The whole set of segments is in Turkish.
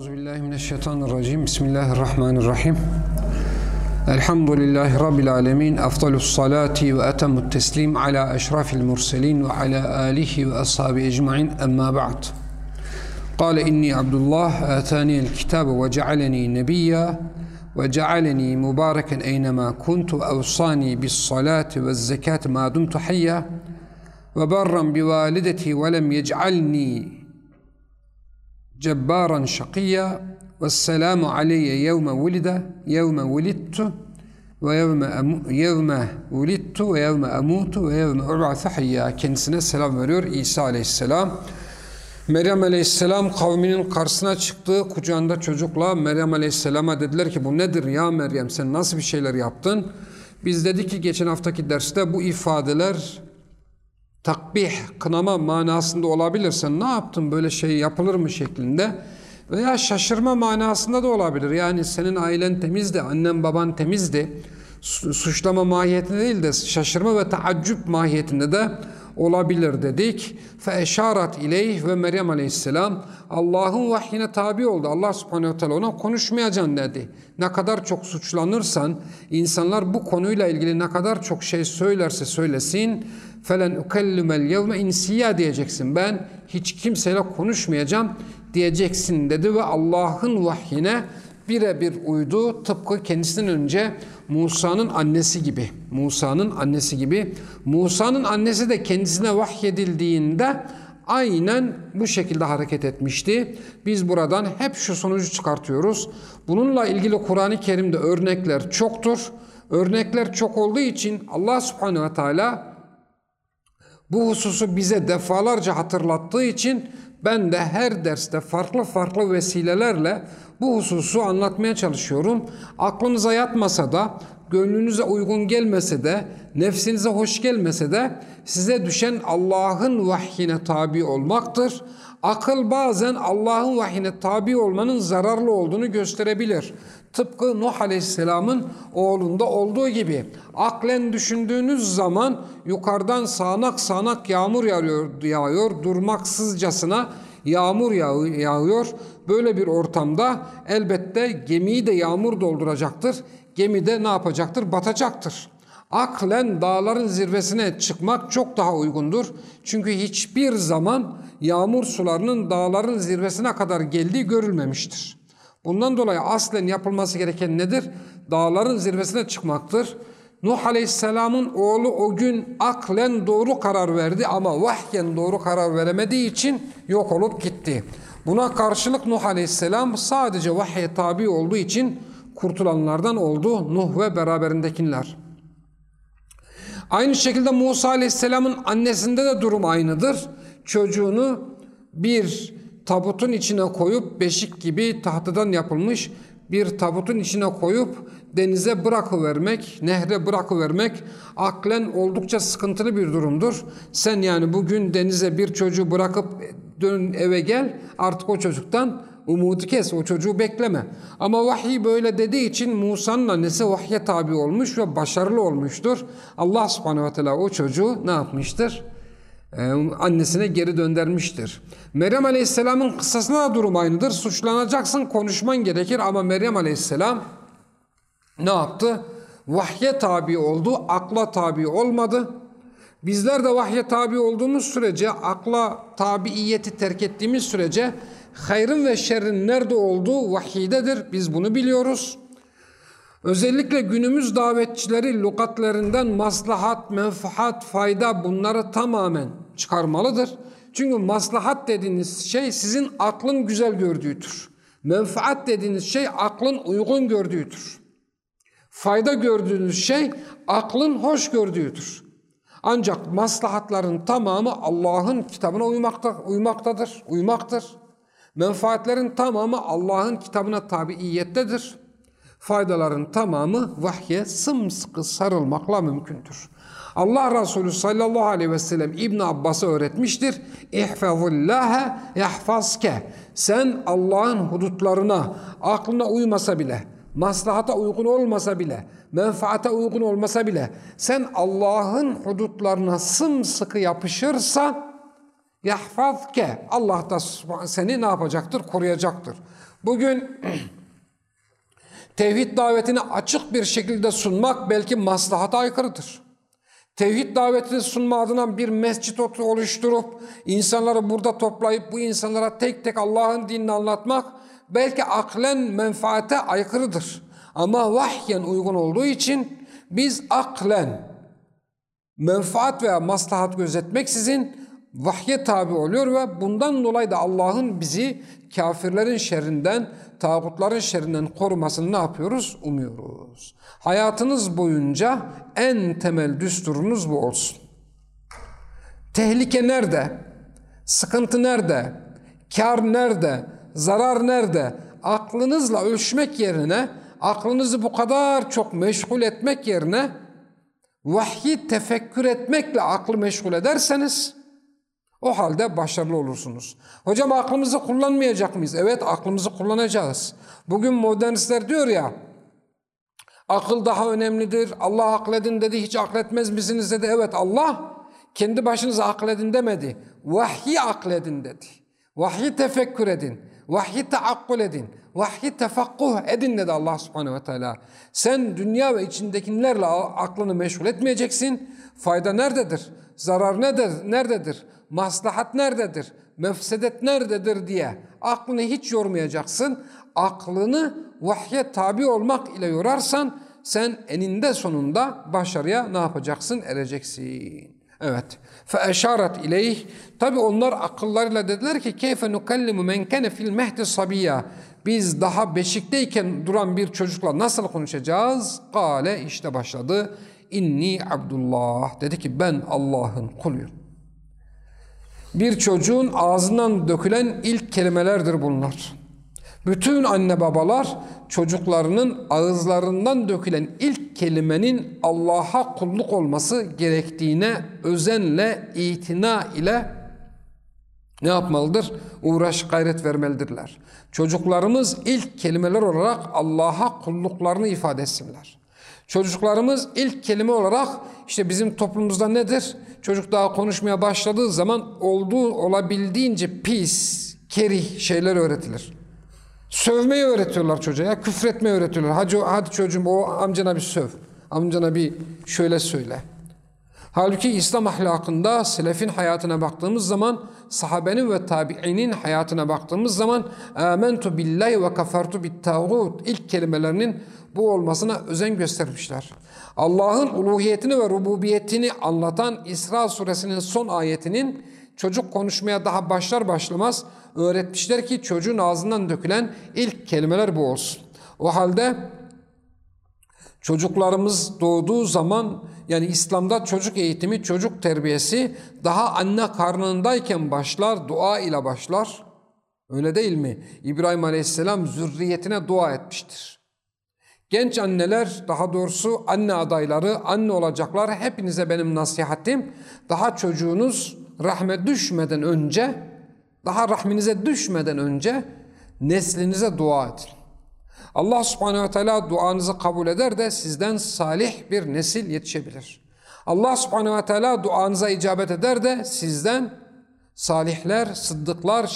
أعوذ بالله من الشيطان الرجيم. بسم الله الرحمن الرحيم. الحمد لله رب العالمين أفضل الصلاة وأتم التسليم على أشرف المرسلين وعلى آله وأصحابه أجمعين أما بعد. قال إني عبد الله آتاني الكتاب وجعلني نبيا وجعلني مباركا أينما كنت وأوصاني بالصلاة والزكاة ما دمت حيا وبرا بوالدتي ولم يجعلني cebbaran şakiyya ve selamu aleyye yevme vulide yevme vulittu ve yevme, yevme vulittu ve yevme amutu ve yevme ub'atü kendisine selam veriyor İsa aleyhisselam. Meryem aleyhisselam kavminin karşısına çıktı kucağında çocukla Meryem aleyhisselama dediler ki bu nedir ya Meryem sen nasıl bir şeyler yaptın? Biz dedik ki geçen haftaki derste bu ifadeler takbih, kınama manasında olabilir. Sen ne yaptın böyle şey yapılır mı şeklinde veya şaşırma manasında da olabilir. Yani senin ailen temizdi, annen baban temizdi. Suçlama mahiyetinde değil de şaşırma ve taaccüp mahiyetinde de olabilir dedik. Fe eşarat ileyh ve Meryem aleyhisselam Allah'ın vahyine tabi oldu. Allah subhanehu teala ona konuşmayacaksın dedi. Ne kadar çok suçlanırsan insanlar bu konuyla ilgili ne kadar çok şey söylerse söylesin felen ukellimel yevme insiya diyeceksin. Ben hiç kimseyle konuşmayacağım diyeceksin dedi ve Allah'ın vahyine birebir uydu. Tıpkı kendisinden önce Musa'nın annesi gibi. Musa'nın annesi gibi. Musa'nın annesi de kendisine vahyedildiğinde aynen bu şekilde hareket etmişti. Biz buradan hep şu sonucu çıkartıyoruz. Bununla ilgili Kur'an-ı Kerim'de örnekler çoktur. Örnekler çok olduğu için Allah Subhanahu ve Teala bu hususu bize defalarca hatırlattığı için ben de her derste farklı farklı vesilelerle bu hususu anlatmaya çalışıyorum. Aklınıza yatmasa da, gönlünüze uygun gelmese de, nefsinize hoş gelmese de size düşen Allah'ın vahyine tabi olmaktır. Akıl bazen Allah'ın vahyine tabi olmanın zararlı olduğunu gösterebilir. Tıpkı Nuh Aleyhisselam'ın oğlunda olduğu gibi. Aklen düşündüğünüz zaman yukarıdan sağanak sağanak yağmur yağıyor, yağıyor durmaksızcasına yağmur yağıyor. Böyle bir ortamda elbette gemiyi de yağmur dolduracaktır. Gemi de ne yapacaktır? Batacaktır. Aklen dağların zirvesine çıkmak çok daha uygundur. Çünkü hiçbir zaman yağmur sularının dağların zirvesine kadar geldiği görülmemiştir. Bundan dolayı aslen yapılması gereken nedir? Dağların zirvesine çıkmaktır. Nuh Aleyhisselam'ın oğlu o gün aklen doğru karar verdi ama vahyen doğru karar veremediği için yok olup gitti. Buna karşılık Nuh Aleyhisselam sadece vahye tabi olduğu için kurtulanlardan oldu Nuh ve beraberindekiler. Aynı şekilde Musa Aleyhisselam'ın annesinde de durum aynıdır. Çocuğunu bir tabutun içine koyup beşik gibi tahtadan yapılmış bir tabutun içine koyup denize bırakıvermek, nehre bırakıvermek aklen oldukça sıkıntılı bir durumdur. Sen yani bugün denize bir çocuğu bırakıp dön eve gel artık o çocuktan umudu kes, o çocuğu bekleme. Ama vahiy böyle dediği için Musa'nın annesi vahye tabi olmuş ve başarılı olmuştur. Allah subhanehu ve teala o çocuğu ne yapmıştır? Ee, annesine geri döndürmüştür. Meryem Aleyhisselam'ın kıssasında da durum aynıdır. Suçlanacaksın, konuşman gerekir ama Meryem Aleyhisselam ne yaptı? Vahye tabi oldu, akla tabi olmadı. Bizler de vahye tabi olduğumuz sürece, akla tabiiyeti terk ettiğimiz sürece hayrın ve şerrin nerede olduğu vahiydedir. Biz bunu biliyoruz. Özellikle günümüz davetçileri lukatlarından maslahat, menfaat, fayda bunları tamamen çıkarmalıdır. Çünkü maslahat dediğiniz şey sizin aklın güzel gördüğüdür. Menfaat dediğiniz şey aklın uygun gördüğüdür. Fayda gördüğünüz şey aklın hoş gördüğüdür. Ancak maslahatların tamamı Allah'ın kitabına uymakta, uymaktadır, uymaktır. Menfaatlerin tamamı Allah'ın kitabına tabiiyettedir. Faydaların tamamı vahye sımsıkı sarılmakla mümkündür. Allah Resulü sallallahu aleyhi ve sellem İbn Abbas'a öğretmiştir. İhfazullâhe yahfazke. Sen Allah'ın hudutlarına, aklına uymasa bile, maslahata uygun olmasa bile, menfaate uygun olmasa bile, sen Allah'ın hudutlarına sımsıkı yapışırsa, yahfazke. Allah da seni ne yapacaktır? Koruyacaktır. Bugün tevhid davetini açık bir şekilde sunmak belki maslahata aykırıdır. Tevhid davetini sunma adına bir mescit oluşturup insanları burada toplayıp bu insanlara tek tek Allah'ın dinini anlatmak belki aklen menfaate aykırıdır. Ama vahyen uygun olduğu için biz aklen menfaat veya maslahat gözetmeksizin vahye tabi oluyor ve bundan dolayı da Allah'ın bizi kafirlerin şerrinden, tağutların şerrinden korumasını ne yapıyoruz? Umuyoruz. Hayatınız boyunca en temel düsturunuz bu olsun. Tehlike nerede? Sıkıntı nerede? Kar nerede? Zarar nerede? Aklınızla ölçmek yerine, aklınızı bu kadar çok meşgul etmek yerine vahyi tefekkür etmekle aklı meşgul ederseniz o halde başarılı olursunuz. Hocam aklımızı kullanmayacak mıyız? Evet aklımızı kullanacağız. Bugün modernistler diyor ya akıl daha önemlidir. Allah akledin dedi hiç akletmez misiniz dedi. Evet Allah kendi başınıza akledin demedi. Vahyi akledin dedi. Vahyi tefekkür edin. Vahyi taakkul edin. Vahyi tefakkuh edin dedi Allah subhanehu ve teala. Sen dünya ve içindekilerle aklını meşgul etmeyeceksin. Fayda nerededir? Zarar nedir? Nerededir? Maslahat nerededir? Mefsedet nerededir diye aklını hiç yormayacaksın. Aklını vahye tabi olmak ile yorarsan sen eninde sonunda başarıya ne yapacaksın? Ereceksin. Evet. فَاَشَارَتْ اِلَيْهِ Tabi onlar akıllarıyla dediler ki كَيْفَ نُكَلِّمُ مَنْ كَنَ فِي الْمَهْدِ صَبِيًّا Biz daha beşikteyken duran bir çocukla nasıl konuşacağız? Kale işte başladı. İnni Abdullah. Dedi ki ben Allah'ın kuluyum. Bir çocuğun ağzından dökülen ilk kelimelerdir bunlar. Bütün anne babalar çocuklarının ağızlarından dökülen ilk kelimenin Allah'a kulluk olması gerektiğine özenle, itina ile ne yapmalıdır? Uğraş gayret vermelidirler. Çocuklarımız ilk kelimeler olarak Allah'a kulluklarını ifade etsinler. Çocuklarımız ilk kelime olarak işte bizim toplumumuzda nedir? Çocuk daha konuşmaya başladığı zaman olduğu olabildiğince pis, kerih şeyler öğretilir. Sövmeyi öğretiyorlar çocuğa, küfretmeyi öğretiyorlar. Hadi, hadi çocuğum o amcana bir söv, amcana bir şöyle söyle. Halbuki İslam ahlakında selefin hayatına baktığımız zaman, sahabenin ve tabiinin hayatına baktığımız zaman amentu billahi ve kafartu bit tağut ilk kelimelerinin bu olmasına özen göstermişler. Allah'ın uluhiyetini ve rububiyetini anlatan İsra suresinin son ayetinin çocuk konuşmaya daha başlar başlamaz öğretmişler ki çocuğun ağzından dökülen ilk kelimeler bu olsun. O halde çocuklarımız doğduğu zaman yani İslam'da çocuk eğitimi, çocuk terbiyesi daha anne karnındayken başlar, dua ile başlar. Öyle değil mi? İbrahim Aleyhisselam zürriyetine dua etmiştir. Genç anneler, daha doğrusu anne adayları, anne olacaklar hepinize benim nasihatim. Daha çocuğunuz rahme düşmeden önce, daha rahminize düşmeden önce neslinize dua edin. Allah subhanehu ve teala duanızı kabul eder de sizden salih bir nesil yetişebilir. Allah subhanehu ve teala duanıza icabet eder de sizden salihler, sıddıklar,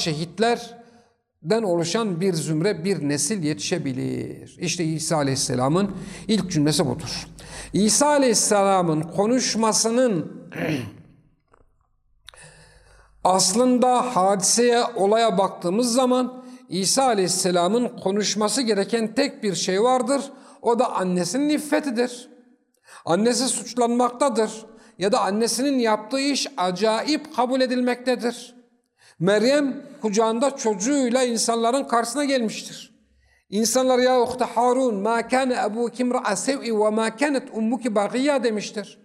şehitlerden oluşan bir zümre, bir nesil yetişebilir. İşte İsa aleyhisselamın ilk cümlesi budur. İsa aleyhisselamın konuşmasının aslında hadiseye, olaya baktığımız zaman İsa Aleyhisselam'ın konuşması gereken tek bir şey vardır. O da annesinin iffetidir. Annesi suçlanmaktadır. Ya da annesinin yaptığı iş acayip kabul edilmektedir. Meryem kucağında çocuğuyla insanların karşısına gelmiştir. İnsanlar ya uhte Harun ma kana ebuki imra'a sev'i ve ma kanat ummuki baghiya demiştir.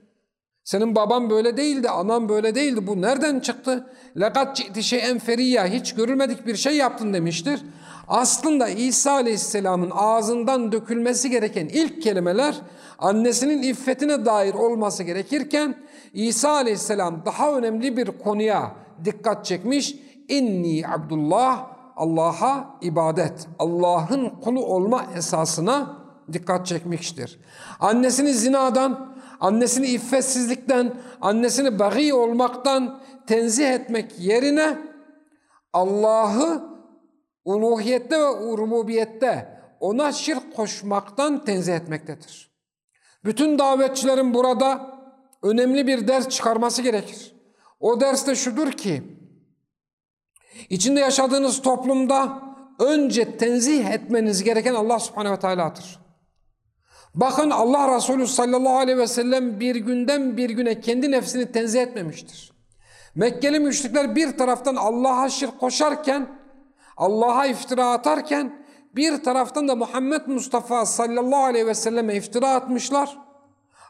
Senin baban böyle değildi, anam böyle değildi. Bu nereden çıktı? Lekat ci'ti şeyen feriyya. Hiç görülmedik bir şey yaptın demiştir. Aslında İsa Aleyhisselam'ın ağzından dökülmesi gereken ilk kelimeler annesinin iffetine dair olması gerekirken İsa Aleyhisselam daha önemli bir konuya dikkat çekmiş. İnni Abdullah Allah'a ibadet, Allah'ın kulu olma esasına dikkat çekmiştir. Annesini zinadan, annesini iffetsizlikten, annesini bagi olmaktan tenzih etmek yerine Allah'ı uluhiyette ve rububiyette ona şirk koşmaktan tenzih etmektedir. Bütün davetçilerin burada önemli bir ders çıkarması gerekir. O ders de şudur ki, içinde yaşadığınız toplumda önce tenzih etmeniz gereken Allah subhanehu ve teala'dır. Bakın Allah Resulü sallallahu aleyhi ve sellem bir günden bir güne kendi nefsini tenzih etmemiştir. Mekkeli müşrikler bir taraftan Allah'a şirk koşarken, Allah'a iftira atarken, bir taraftan da Muhammed Mustafa sallallahu aleyhi ve selleme iftira atmışlar.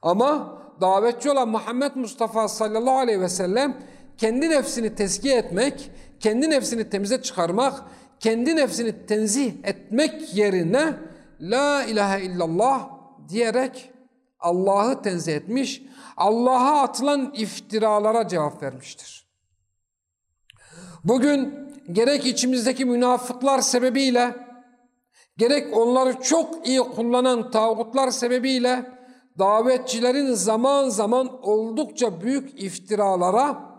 Ama davetçi olan Muhammed Mustafa sallallahu aleyhi ve sellem kendi nefsini tezkiye etmek, kendi nefsini temize çıkarmak, kendi nefsini tenzih etmek yerine La ilahe illallah diyerek Allah'ı tenzih etmiş, Allah'a atılan iftiralara cevap vermiştir. Bugün gerek içimizdeki münafıklar sebebiyle, gerek onları çok iyi kullanan tağutlar sebebiyle davetçilerin zaman zaman oldukça büyük iftiralara,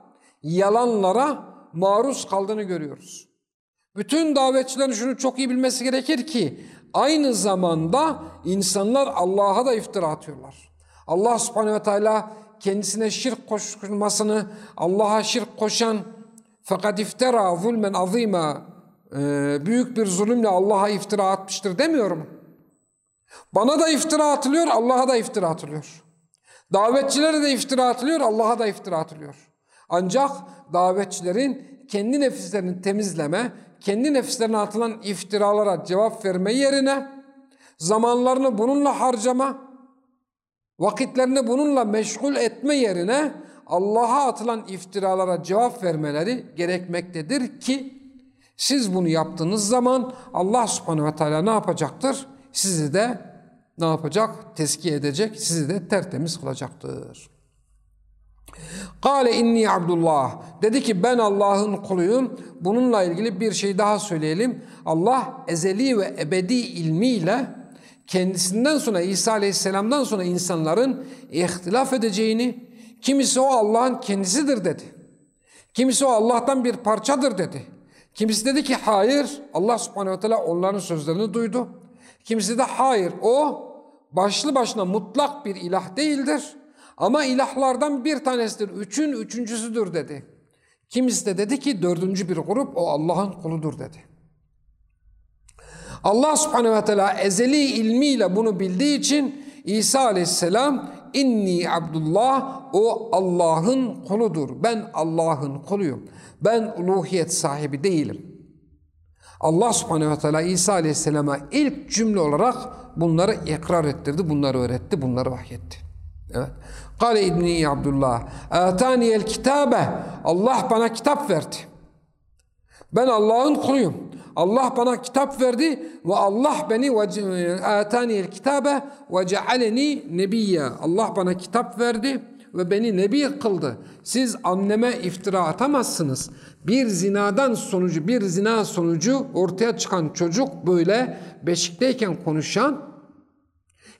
yalanlara maruz kaldığını görüyoruz. Bütün davetçilerin şunu çok iyi bilmesi gerekir ki aynı zamanda insanlar Allah'a da iftira atıyorlar. Allah subhanehu ve teala kendisine şirk koşulmasını, Allah'a şirk koşan fakat iftira zulmen azima büyük bir zulümle Allah'a iftira atmıştır demiyorum. Bana da iftira atılıyor, Allah'a da iftira atılıyor. Davetçilere de iftira atılıyor, Allah'a da iftira atılıyor. Ancak davetçilerin kendi nefislerini temizleme, kendi nefislerine atılan iftiralara cevap verme yerine zamanlarını bununla harcama, vakitlerini bununla meşgul etme yerine Allah'a atılan iftiralara cevap vermeleri gerekmektedir ki siz bunu yaptığınız zaman Allah subhanehu ve teala ne yapacaktır? Sizi de ne yapacak? Teskiye edecek, sizi de tertemiz kılacaktır. Kale inni Abdullah. Dedi ki ben Allah'ın kuluyum. Bununla ilgili bir şey daha söyleyelim. Allah ezeli ve ebedi ilmiyle kendisinden sonra İsa Aleyhisselam'dan sonra insanların ihtilaf edeceğini, kimisi o Allah'ın kendisidir dedi. Kimisi o Allah'tan bir parçadır dedi. Kimisi dedi ki hayır Allah subhanehu ve teala onların sözlerini duydu. Kimisi de hayır o başlı başına mutlak bir ilah değildir. Ama ilahlardan bir tanesidir. Üçün üçüncüsüdür dedi. Kimisi de dedi ki dördüncü bir grup o Allah'ın kuludur dedi. Allah subhanehu ve teala ezeli ilmiyle bunu bildiği için İsa aleyhisselam inni abdullah o Allah'ın kuludur. Ben Allah'ın kuluyum. Ben uluhiyet sahibi değilim. Allah subhanehu ve teala İsa aleyhisselama ilk cümle olarak bunları ikrar ettirdi, bunları öğretti, bunları vahyetti. Evet. Kale İbni Abdullah, Ataniyel kitabe, Allah bana kitap verdi. Ben Allah'ın kuluyum. Allah bana kitap verdi ve Allah beni ataniyel kitabe ve cealeni nebiyya. Allah bana kitap verdi ve beni nebi kıldı. Siz anneme iftira atamazsınız. Bir zinadan sonucu, bir zina sonucu ortaya çıkan çocuk böyle beşikteyken konuşan,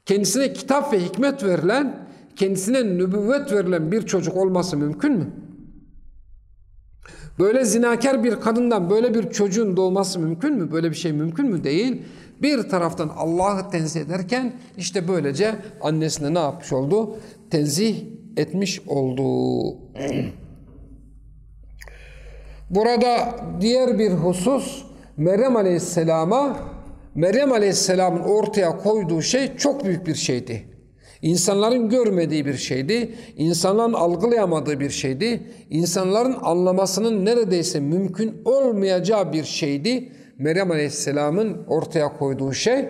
kendisine kitap ve hikmet verilen, kendisine nübüvvet verilen bir çocuk olması mümkün mü? Böyle zinakar bir kadından böyle bir çocuğun doğması mümkün mü? Böyle bir şey mümkün mü? Değil. Bir taraftan Allah'ı tenzih ederken işte böylece annesine ne yapmış oldu? Tenzih etmiş oldu. Burada diğer bir husus Meryem Aleyhisselam'a Meryem Aleyhisselam'ın ortaya koyduğu şey çok büyük bir şeydi. İnsanların görmediği bir şeydi, insanların algılayamadığı bir şeydi, insanların anlamasının neredeyse mümkün olmayacağı bir şeydi. Meryem Aleyhisselam'ın ortaya koyduğu şey,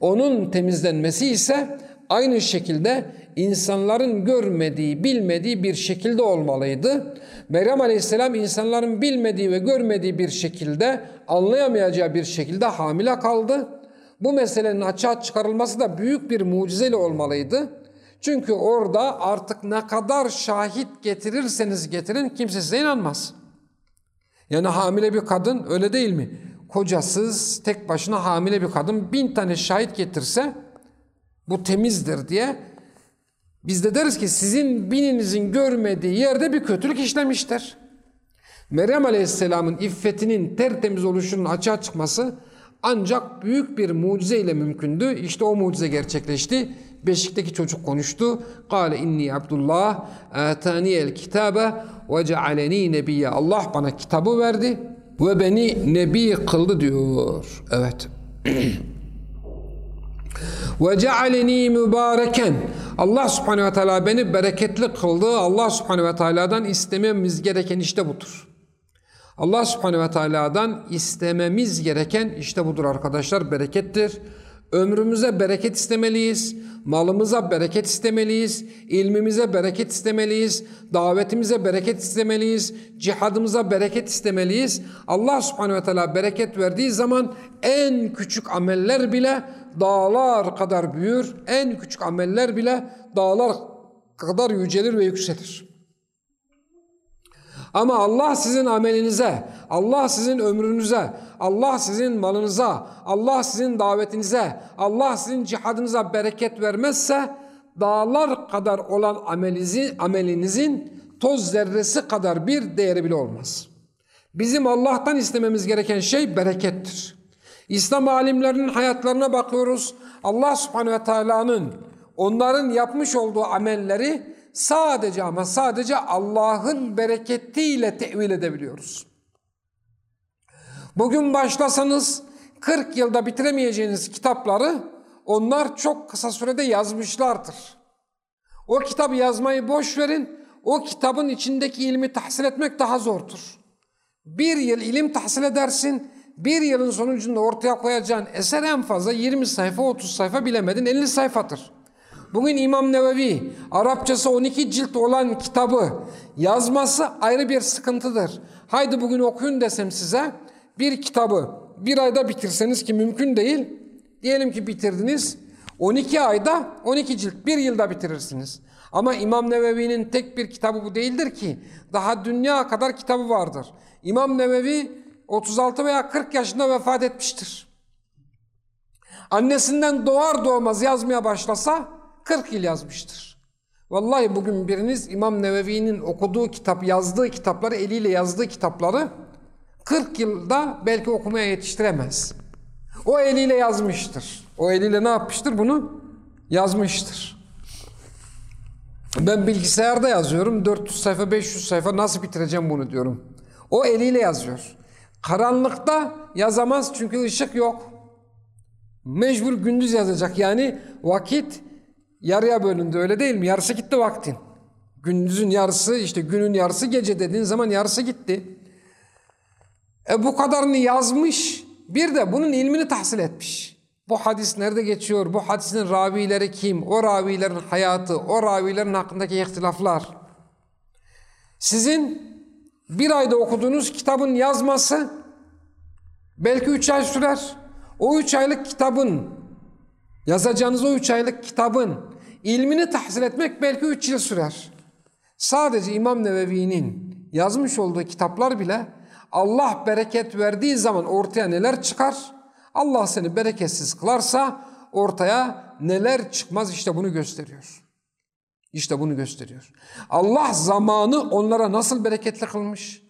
onun temizlenmesi ise aynı şekilde insanların görmediği, bilmediği bir şekilde olmalıydı. Meryem Aleyhisselam insanların bilmediği ve görmediği bir şekilde, anlayamayacağı bir şekilde hamile kaldı. Bu meselenin açığa çıkarılması da büyük bir mucizeyle olmalıydı. Çünkü orada artık ne kadar şahit getirirseniz getirin kimse size inanmaz. Yani hamile bir kadın öyle değil mi? Kocasız, tek başına hamile bir kadın bin tane şahit getirse bu temizdir diye biz de deriz ki sizin bininizin görmediği yerde bir kötülük işlemiştir. Meryem Aleyhisselam'ın iffetinin tertemiz oluşunun açığa çıkması ancak büyük bir mucize ile mümkündü. İşte o mucize gerçekleşti. Beşikteki çocuk konuştu. Kale inni Abdullah el kitabe ve cealeni nebiyye. Allah bana kitabı verdi ve beni nebi kıldı diyor. Evet. ve cealeni mübareken. Allah subhanehu ve teala beni bereketli kıldı. Allah subhanehu ve teala'dan istememiz gereken işte budur. Allah subhanehu ve teala'dan istememiz gereken işte budur arkadaşlar berekettir. Ömrümüze bereket istemeliyiz, malımıza bereket istemeliyiz, ilmimize bereket istemeliyiz, davetimize bereket istemeliyiz, cihadımıza bereket istemeliyiz. Allah subhanehu ve teala bereket verdiği zaman en küçük ameller bile dağlar kadar büyür, en küçük ameller bile dağlar kadar yücelir ve yükselir. Ama Allah sizin amelinize, Allah sizin ömrünüze, Allah sizin malınıza, Allah sizin davetinize, Allah sizin cihadınıza bereket vermezse dağlar kadar olan amelizi, amelinizin toz zerresi kadar bir değeri bile olmaz. Bizim Allah'tan istememiz gereken şey berekettir. İslam alimlerinin hayatlarına bakıyoruz. Allah subhanehu ve teala'nın onların yapmış olduğu amelleri sadece ama sadece Allah'ın bereketiyle tevil edebiliyoruz. Bugün başlasanız 40 yılda bitiremeyeceğiniz kitapları onlar çok kısa sürede yazmışlardır. O kitabı yazmayı boş verin, o kitabın içindeki ilmi tahsil etmek daha zordur. Bir yıl ilim tahsil edersin, bir yılın sonucunda ortaya koyacağın eser en fazla 20 sayfa, 30 sayfa bilemedin 50 sayfadır. Bugün İmam Nevevi Arapçası 12 cilt olan kitabı yazması ayrı bir sıkıntıdır. Haydi bugün okuyun desem size bir kitabı bir ayda bitirseniz ki mümkün değil. Diyelim ki bitirdiniz 12 ayda 12 cilt bir yılda bitirirsiniz. Ama İmam Nevevi'nin tek bir kitabı bu değildir ki. Daha dünya kadar kitabı vardır. İmam Nevevi 36 veya 40 yaşında vefat etmiştir. Annesinden doğar doğmaz yazmaya başlasa 40 yıl yazmıştır. Vallahi bugün biriniz İmam Nevevi'nin okuduğu kitap, yazdığı kitapları, eliyle yazdığı kitapları 40 yılda belki okumaya yetiştiremez. O eliyle yazmıştır. O eliyle ne yapmıştır? Bunu yazmıştır. Ben bilgisayarda yazıyorum. 400 sayfa, 500 sayfa nasıl bitireceğim bunu diyorum. O eliyle yazıyor. Karanlıkta yazamaz çünkü ışık yok. Mecbur gündüz yazacak. Yani vakit yarıya bölündü öyle değil mi? Yarısı gitti vaktin. Gündüzün yarısı işte günün yarısı gece dediğin zaman yarısı gitti. E bu kadarını yazmış bir de bunun ilmini tahsil etmiş. Bu hadis nerede geçiyor? Bu hadisin ravileri kim? O ravilerin hayatı, o ravilerin hakkındaki ihtilaflar. Sizin bir ayda okuduğunuz kitabın yazması belki üç ay sürer. O üç aylık kitabın, yazacağınız o üç aylık kitabın ilmini tahsil etmek belki üç yıl sürer. Sadece İmam Nevevi'nin yazmış olduğu kitaplar bile Allah bereket verdiği zaman ortaya neler çıkar? Allah seni bereketsiz kılarsa ortaya neler çıkmaz işte bunu gösteriyor. İşte bunu gösteriyor. Allah zamanı onlara nasıl bereketli kılmış?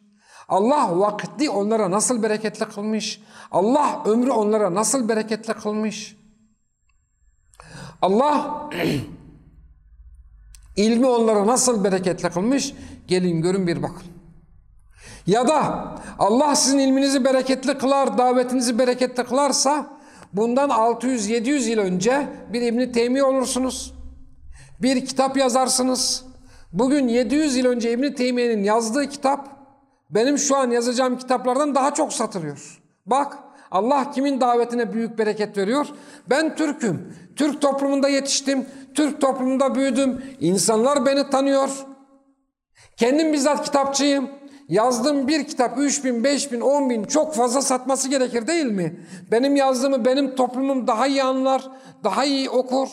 Allah vakti onlara nasıl bereketli kılmış? Allah ömrü onlara nasıl bereketli kılmış? Allah ilmi onlara nasıl bereketli kılmış? Gelin görün bir bakın. Ya da Allah sizin ilminizi bereketli kılar, davetinizi bereketli kılarsa bundan 600-700 yıl önce bir İbni Teymi olursunuz. Bir kitap yazarsınız. Bugün 700 yıl önce İbni Teymiye'nin yazdığı kitap benim şu an yazacağım kitaplardan daha çok satılıyor. Bak Allah kimin davetine büyük bereket veriyor? Ben Türk'üm. Türk toplumunda yetiştim. Türk toplumunda büyüdüm. İnsanlar beni tanıyor. Kendim bizzat kitapçıyım. Yazdığım bir kitap 3 bin, 5 bin, 10 bin çok fazla satması gerekir değil mi? Benim yazdığımı benim toplumum daha iyi anlar, daha iyi okur.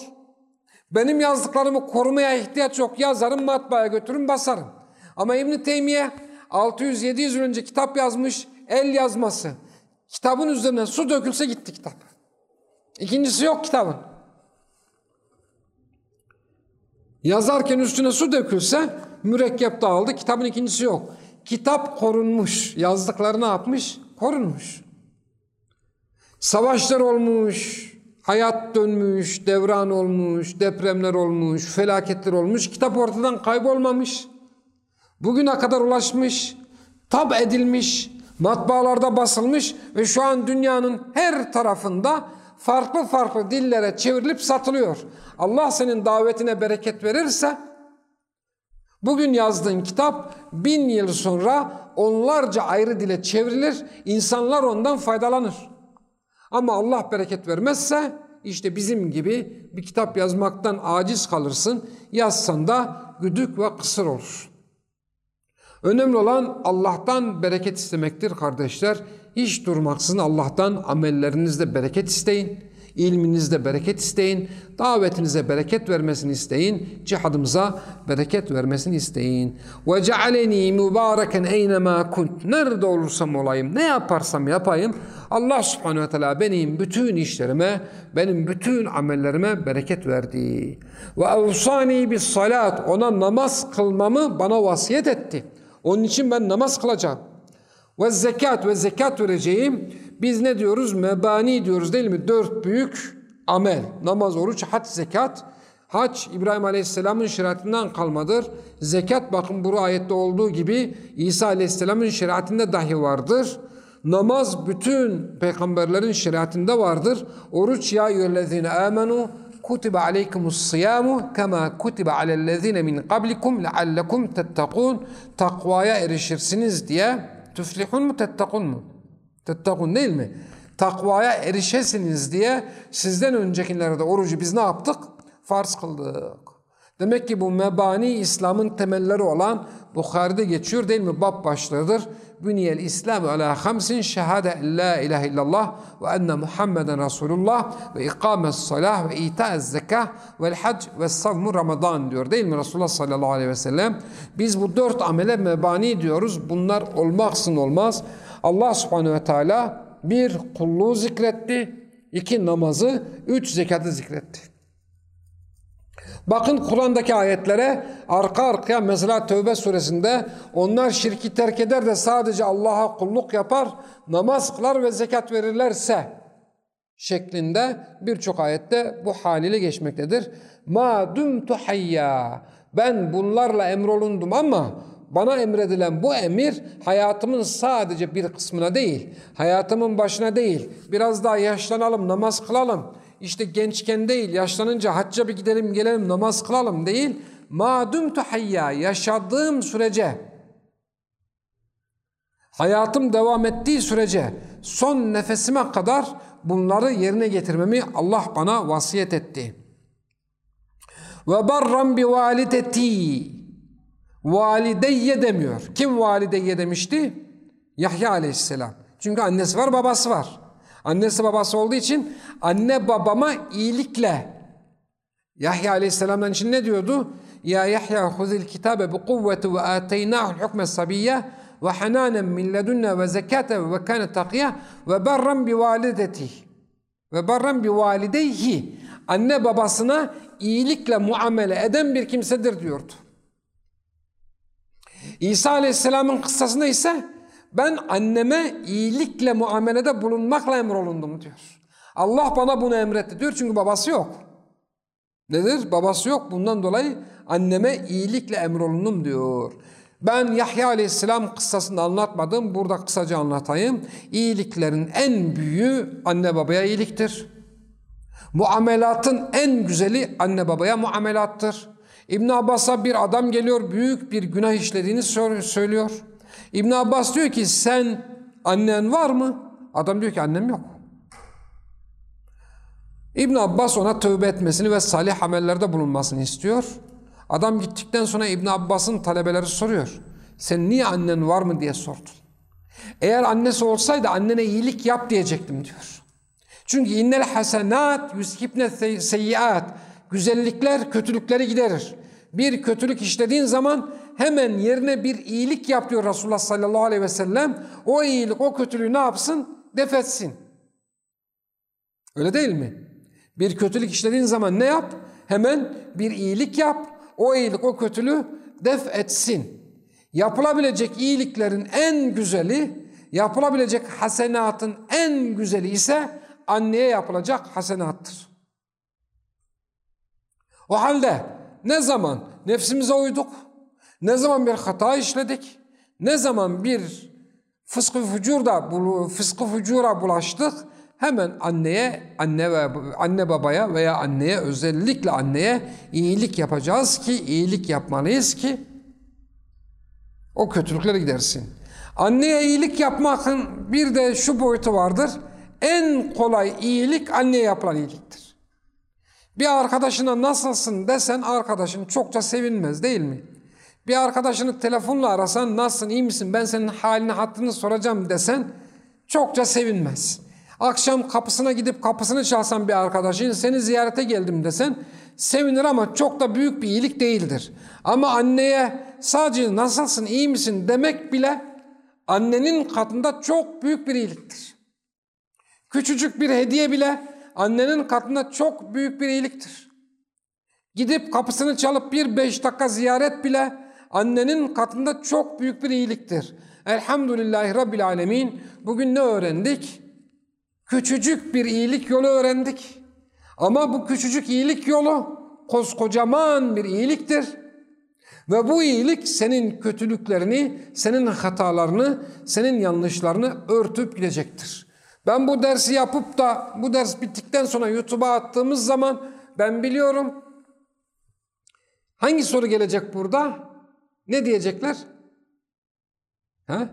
Benim yazdıklarımı korumaya ihtiyaç yok. Yazarım matbaaya götürün basarım. Ama İbn Teymiye 600-700 yıl önce kitap yazmış, el yazması. Kitabın üzerine su dökülse gitti kitap. İkincisi yok kitabın. Yazarken üstüne su dökülse mürekkep dağıldı. Kitabın ikincisi yok. Kitap korunmuş. Yazdıkları ne yapmış? Korunmuş. Savaşlar olmuş, hayat dönmüş, devran olmuş, depremler olmuş, felaketler olmuş. Kitap ortadan kaybolmamış. Bugüne kadar ulaşmış, tab edilmiş, matbaalarda basılmış ve şu an dünyanın her tarafında farklı farklı dillere çevrilip satılıyor. Allah senin davetine bereket verirse bugün yazdığın kitap bin yıl sonra onlarca ayrı dile çevrilir, insanlar ondan faydalanır. Ama Allah bereket vermezse işte bizim gibi bir kitap yazmaktan aciz kalırsın. Yazsan da güdük ve kısır olur. Önemli olan Allah'tan bereket istemektir kardeşler. Hiç durmaksızın Allah'tan amellerinizde bereket isteyin. İlminizde bereket isteyin. Davetinize bereket vermesini isteyin. Cihadımıza bereket vermesini isteyin. Ve cealeni mübareken eynema kunt. Nerede olursam olayım, ne yaparsam yapayım. Allah subhanehu ve teala benim bütün işlerime, benim bütün amellerime bereket verdi. Ve evsani bis salat. Ona namaz kılmamı bana vasiyet etti. Onun için ben namaz kılacağım. Ve zekat ve zekat vereceğim. Biz ne diyoruz? Mebani diyoruz değil mi? Dört büyük amel. Namaz, oruç, hac, zekat. Hac İbrahim Aleyhisselam'ın şeriatından kalmadır. Zekat bakın bu ayette olduğu gibi İsa Aleyhisselam'ın şeriatinde dahi vardır. Namaz bütün peygamberlerin şeriatinde vardır. Oruç ya eyyühellezine amenu kutibe aleykumus siyamu kema kutibe alellezine min qablikum leallekum tettakun takvaya erişirsiniz diye tüflihun mu tettakun mu? Tettakun değil mi? Takvaya erişesiniz diye sizden öncekilerde orucu biz ne yaptık? Farz kıldık. Demek ki bu mebani İslam'ın temelleri olan Bukhari'de geçiyor değil mi? Bab başlığıdır. Büniyel İslam ala hamsin şehade la ilahe illallah ve enne Muhammeden Resulullah ve ikames salah ve ita'ez zekah vel hac ve savmu Ramazan diyor değil mi Resulullah sallallahu aleyhi ve sellem? Biz bu dört amele mebani diyoruz. Bunlar olmaksın olmaz. Allah subhanehu ve teala bir kulluğu zikretti, iki namazı, üç zekatı zikretti. Bakın Kur'an'daki ayetlere arka arkaya mesela Tövbe suresinde onlar şirki terk eder de sadece Allah'a kulluk yapar, namaz kılar ve zekat verirlerse şeklinde birçok ayette bu haliyle geçmektedir. Ma dumtu hayya. Ben bunlarla emrolundum ama bana emredilen bu emir hayatımın sadece bir kısmına değil, hayatımın başına değil, biraz daha yaşlanalım, namaz kılalım, işte gençken değil, yaşlanınca hacca bir gidelim gelelim namaz kılalım değil. Madum hayya yaşadığım sürece hayatım devam ettiği sürece son nefesime kadar bunları yerine getirmemi Allah bana vasiyet etti. Ve barram bi valideti valideyye demiyor. Kim valideyye demişti? Yahya aleyhisselam. Çünkü annesi var babası var. Annesi babası olduğu için anne babama iyilikle. Yahya aleyhisselamdan için ne diyordu? Ya Yahya huzil kitabe bi kuvveti ve ateynahu hukme sabiyye ve hananen min ledunna ve zekate ve kâne takiyye ve berren bi valideti ve berren bi valideyhi anne babasına iyilikle muamele eden bir kimsedir diyordu. İsa Aleyhisselam'ın kıssasında ise ben anneme iyilikle muamelede bulunmakla emrolundum diyor. Allah bana bunu emretti diyor çünkü babası yok. Nedir? Babası yok. Bundan dolayı anneme iyilikle emrolundum diyor. Ben Yahya Aleyhisselam kıssasını anlatmadım. Burada kısaca anlatayım. İyiliklerin en büyüğü anne babaya iyiliktir. Muamelatın en güzeli anne babaya muamelattır. İbn Abbas'a bir adam geliyor büyük bir günah işlediğini söylüyor. İbn Abbas diyor ki sen annen var mı? Adam diyor ki annem yok. İbn Abbas ona tövbe etmesini ve salih amellerde bulunmasını istiyor. Adam gittikten sonra İbn Abbas'ın talebeleri soruyor. Sen niye annen var mı diye sordu. Eğer annesi olsaydı annene iyilik yap diyecektim diyor. Çünkü innel hasenat yuskibne seyyiat. Güzellikler kötülükleri giderir. Bir kötülük işlediğin zaman hemen yerine bir iyilik yap diyor Resulullah sallallahu aleyhi ve sellem. O iyilik o kötülüğü ne yapsın? Defetsin. Öyle değil mi? Bir kötülük işlediğin zaman ne yap? Hemen bir iyilik yap. O iyilik o kötülüğü def etsin. Yapılabilecek iyiliklerin en güzeli, yapılabilecek hasenatın en güzeli ise anneye yapılacak hasenattır. O halde ne zaman nefsimize uyduk, ne zaman bir hata işledik, ne zaman bir fıskı fücurda, fıskı fücura bulaştık, hemen anneye, anne ve anne babaya veya anneye özellikle anneye iyilik yapacağız ki, iyilik yapmalıyız ki o kötülüklere gidersin. Anneye iyilik yapmakın bir de şu boyutu vardır. En kolay iyilik anneye yapılan iyiliktir. Bir arkadaşına nasılsın desen arkadaşın çokça sevinmez değil mi? Bir arkadaşını telefonla arasan nasılsın iyi misin ben senin halini hattını soracağım desen çokça sevinmez. Akşam kapısına gidip kapısını çalsan bir arkadaşın seni ziyarete geldim desen sevinir ama çok da büyük bir iyilik değildir. Ama anneye sadece nasılsın iyi misin demek bile annenin katında çok büyük bir iyiliktir. Küçücük bir hediye bile annenin katında çok büyük bir iyiliktir. Gidip kapısını çalıp bir beş dakika ziyaret bile annenin katında çok büyük bir iyiliktir. Elhamdülillahi Rabbil Alemin. Bugün ne öğrendik? Küçücük bir iyilik yolu öğrendik. Ama bu küçücük iyilik yolu koskocaman bir iyiliktir. Ve bu iyilik senin kötülüklerini, senin hatalarını, senin yanlışlarını örtüp gidecektir. Ben bu dersi yapıp da bu ders bittikten sonra YouTube'a attığımız zaman ben biliyorum hangi soru gelecek burada? Ne diyecekler? Ha?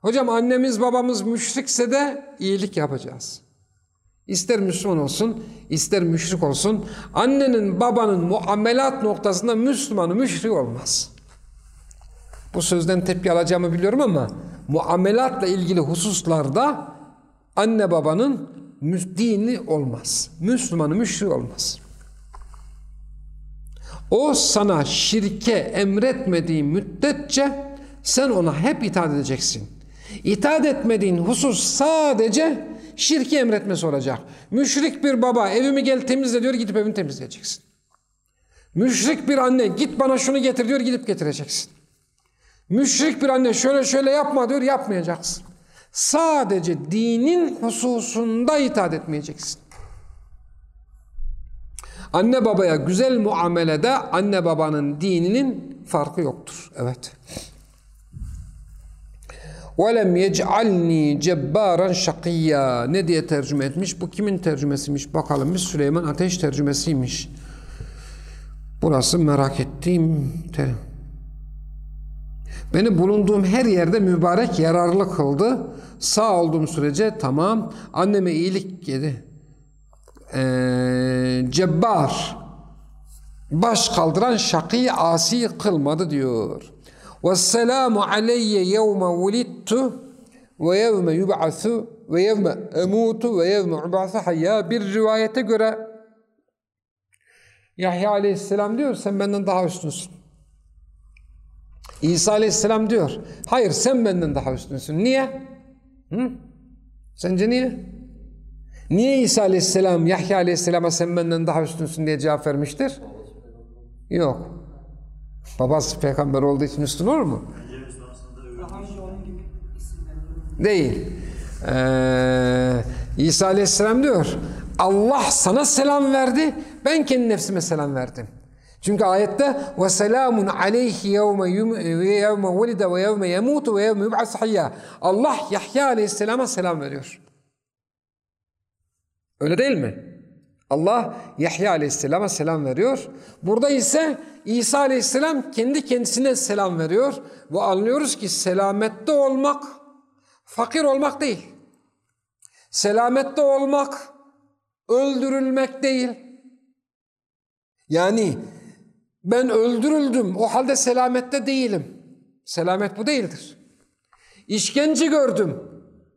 Hocam annemiz babamız müşrikse de iyilik yapacağız. İster Müslüman olsun, ister müşrik olsun, annenin babanın muamelat noktasında Müslümanı müşrik olmaz. Bu sözden tepki alacağımı biliyorum ama muamelatla ilgili hususlarda anne babanın dini olmaz. Müslümanı müşrik olmaz. O sana şirke emretmediği müddetçe sen ona hep itaat edeceksin. İtaat etmediğin husus sadece şirki emretmesi olacak. Müşrik bir baba evimi gel temizle diyor gidip evini temizleyeceksin. Müşrik bir anne git bana şunu getir diyor gidip getireceksin. Müşrik bir anne şöyle şöyle yapma diyor yapmayacaksın. Sadece dinin hususunda itaat etmeyeceksin. Anne babaya güzel muamelede anne babanın dininin farkı yoktur. Evet. وَلَمْ يَجْعَلْنِي cebbaran şakiyya Ne diye tercüme etmiş? Bu kimin tercümesiymiş? Bakalım biz Süleyman Ateş tercümesiymiş. Burası merak ettiğim ter Beni bulunduğum her yerde mübarek yararlı kıldı. Sağ olduğum sürece tamam. Anneme iyilik yedi. Ee, cebbar. Baş kaldıran şakî asi kılmadı diyor. Vesselamu aleyye yevme vulittu ve yevme yub'asu ve yevme emutu ve yevme ub'asu hayya. Bir rivayete göre Yahya aleyhisselam diyor sen benden daha üstünsün. İsa aleyhisselam diyor hayır sen benden daha üstünsün. Niye? Hı? Sence niye? Niye İsa aleyhisselam Yahya aleyhisselama sen benden daha üstünsün diye cevap vermiştir? Yok. Babası peygamber olduğu için üstün olur mu? Değil. Ee, İsa Aleyhisselam diyor Allah sana selam verdi ben kendi nefsime selam verdim. Çünkü ayette ve selamun aleyhi yevme yevme velide ve yevme yemutu ve yevme yub'as hayya. Allah Yahya Aleyhisselam'a selam veriyor. Öyle değil mi? Allah Yahya aleyhisselama selam veriyor. Burada ise İsa aleyhisselam kendi kendisine selam veriyor. Ve anlıyoruz ki selamette olmak fakir olmak değil. Selamette olmak öldürülmek değil. Yani ben öldürüldüm o halde selamette değilim. Selamet bu değildir. İşkence gördüm.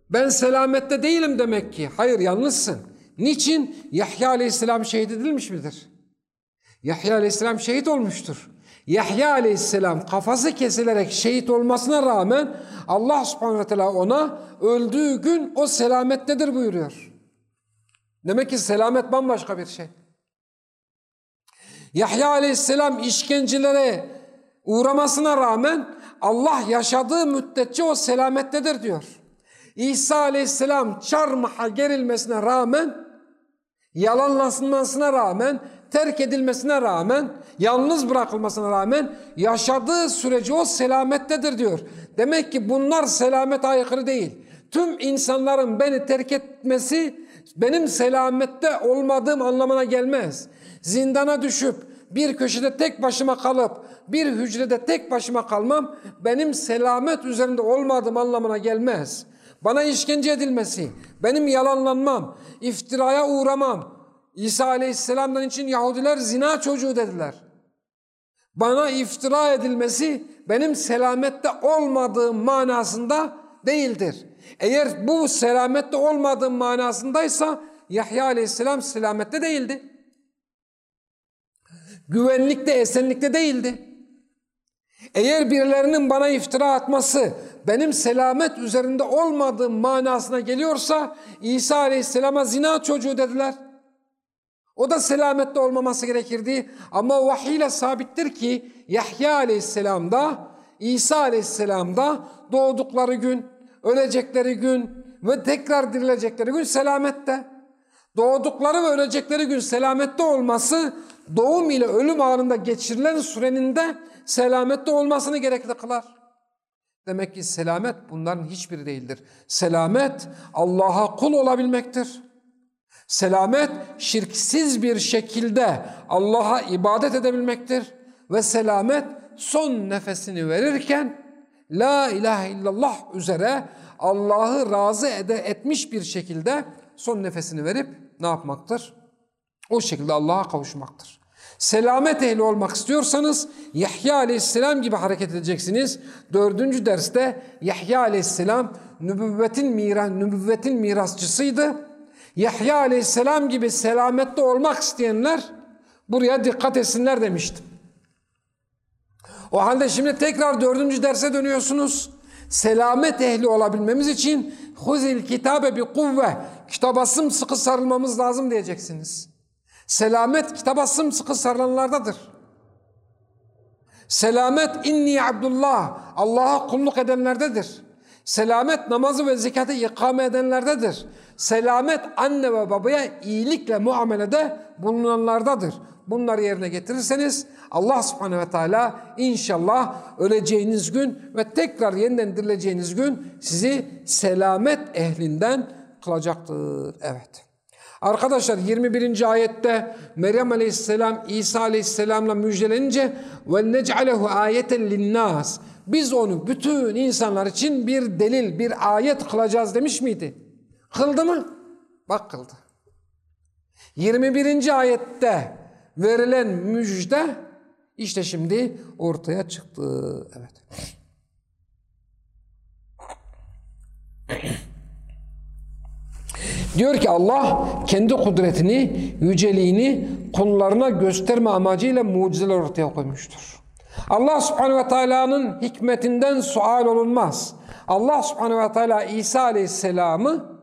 Ben selamette değilim demek ki. Hayır yanlışsın. Niçin? Yahya aleyhisselam şehit edilmiş midir? Yahya aleyhisselam şehit olmuştur. Yahya aleyhisselam kafası kesilerek şehit olmasına rağmen Allah subhanahu ve teala ona öldüğü gün o selamettedir buyuruyor. Demek ki selamet bambaşka bir şey. Yahya aleyhisselam işkencelere uğramasına rağmen Allah yaşadığı müddetçe o selamettedir diyor. İsa aleyhisselam çarmıha gerilmesine rağmen, yalanlanmasına rağmen, terk edilmesine rağmen, yalnız bırakılmasına rağmen yaşadığı sürece o selamettedir diyor. Demek ki bunlar selamet aykırı değil. Tüm insanların beni terk etmesi benim selamette olmadığım anlamına gelmez. Zindana düşüp bir köşede tek başıma kalıp bir hücrede tek başıma kalmam benim selamet üzerinde olmadığım anlamına gelmez. Bana işkence edilmesi, benim yalanlanmam, iftiraya uğramam. İsa Aleyhisselam'dan için Yahudiler zina çocuğu dediler. Bana iftira edilmesi benim selamette olmadığım manasında değildir. Eğer bu selamette olmadığım manasındaysa Yahya Aleyhisselam selamette değildi. Güvenlikte, esenlikte değildi. Eğer birilerinin bana iftira atması benim selamet üzerinde olmadığım manasına geliyorsa İsa Aleyhisselam'a zina çocuğu dediler. O da selamette olmaması gerekirdi. Ama vahiy ile sabittir ki Yahya Aleyhisselam'da, İsa Aleyhisselam'da doğdukları gün, ölecekleri gün ve tekrar dirilecekleri gün selamette. Doğdukları ve ölecekleri gün selamette olması doğum ile ölüm anında geçirilen sürenin de selamette olmasını gerekli kılar. Demek ki selamet bunların hiçbiri değildir. Selamet Allah'a kul olabilmektir. Selamet şirksiz bir şekilde Allah'a ibadet edebilmektir. Ve selamet son nefesini verirken La ilahe illallah üzere Allah'ı razı ede, etmiş bir şekilde son nefesini verip ne yapmaktır? O şekilde Allah'a kavuşmaktır. Selamet ehli olmak istiyorsanız Yahya aleyhisselam gibi hareket edeceksiniz. Dördüncü derste Yahya aleyhisselam nübüvvetin, mira, nübüvvetin mirasçısıydı. Yahya aleyhisselam gibi selamette olmak isteyenler buraya dikkat etsinler demiştim. O halde şimdi tekrar dördüncü derse dönüyorsunuz. Selamet ehli olabilmemiz için huzil kitabe bi kuvve kitaba sımsıkı sarılmamız lazım diyeceksiniz. Selamet kitaba sımsıkı sarılanlardadır. Selamet inni abdullah Allah'a kulluk edenlerdedir. Selamet namazı ve zekatı ikame edenlerdedir. Selamet anne ve babaya iyilikle muamelede bulunanlardadır. Bunları yerine getirirseniz Allah subhanehu ve teala inşallah öleceğiniz gün ve tekrar yeniden dirileceğiniz gün sizi selamet ehlinden kılacaktır. Evet. Arkadaşlar 21. ayette Meryem Aleyhisselam İsa Aleyhisselam'la müjdelenince ve nec'alehu ayeten linnas biz onu bütün insanlar için bir delil, bir ayet kılacağız demiş miydi? Kıldı mı? Bak kıldı. 21. ayette verilen müjde işte şimdi ortaya çıktı. Evet. Diyor ki Allah kendi kudretini, yüceliğini kullarına gösterme amacıyla mucizeler ortaya koymuştur. Allah subhanehu ve teala'nın hikmetinden sual olunmaz. Allah subhanehu ve teala İsa aleyhisselamı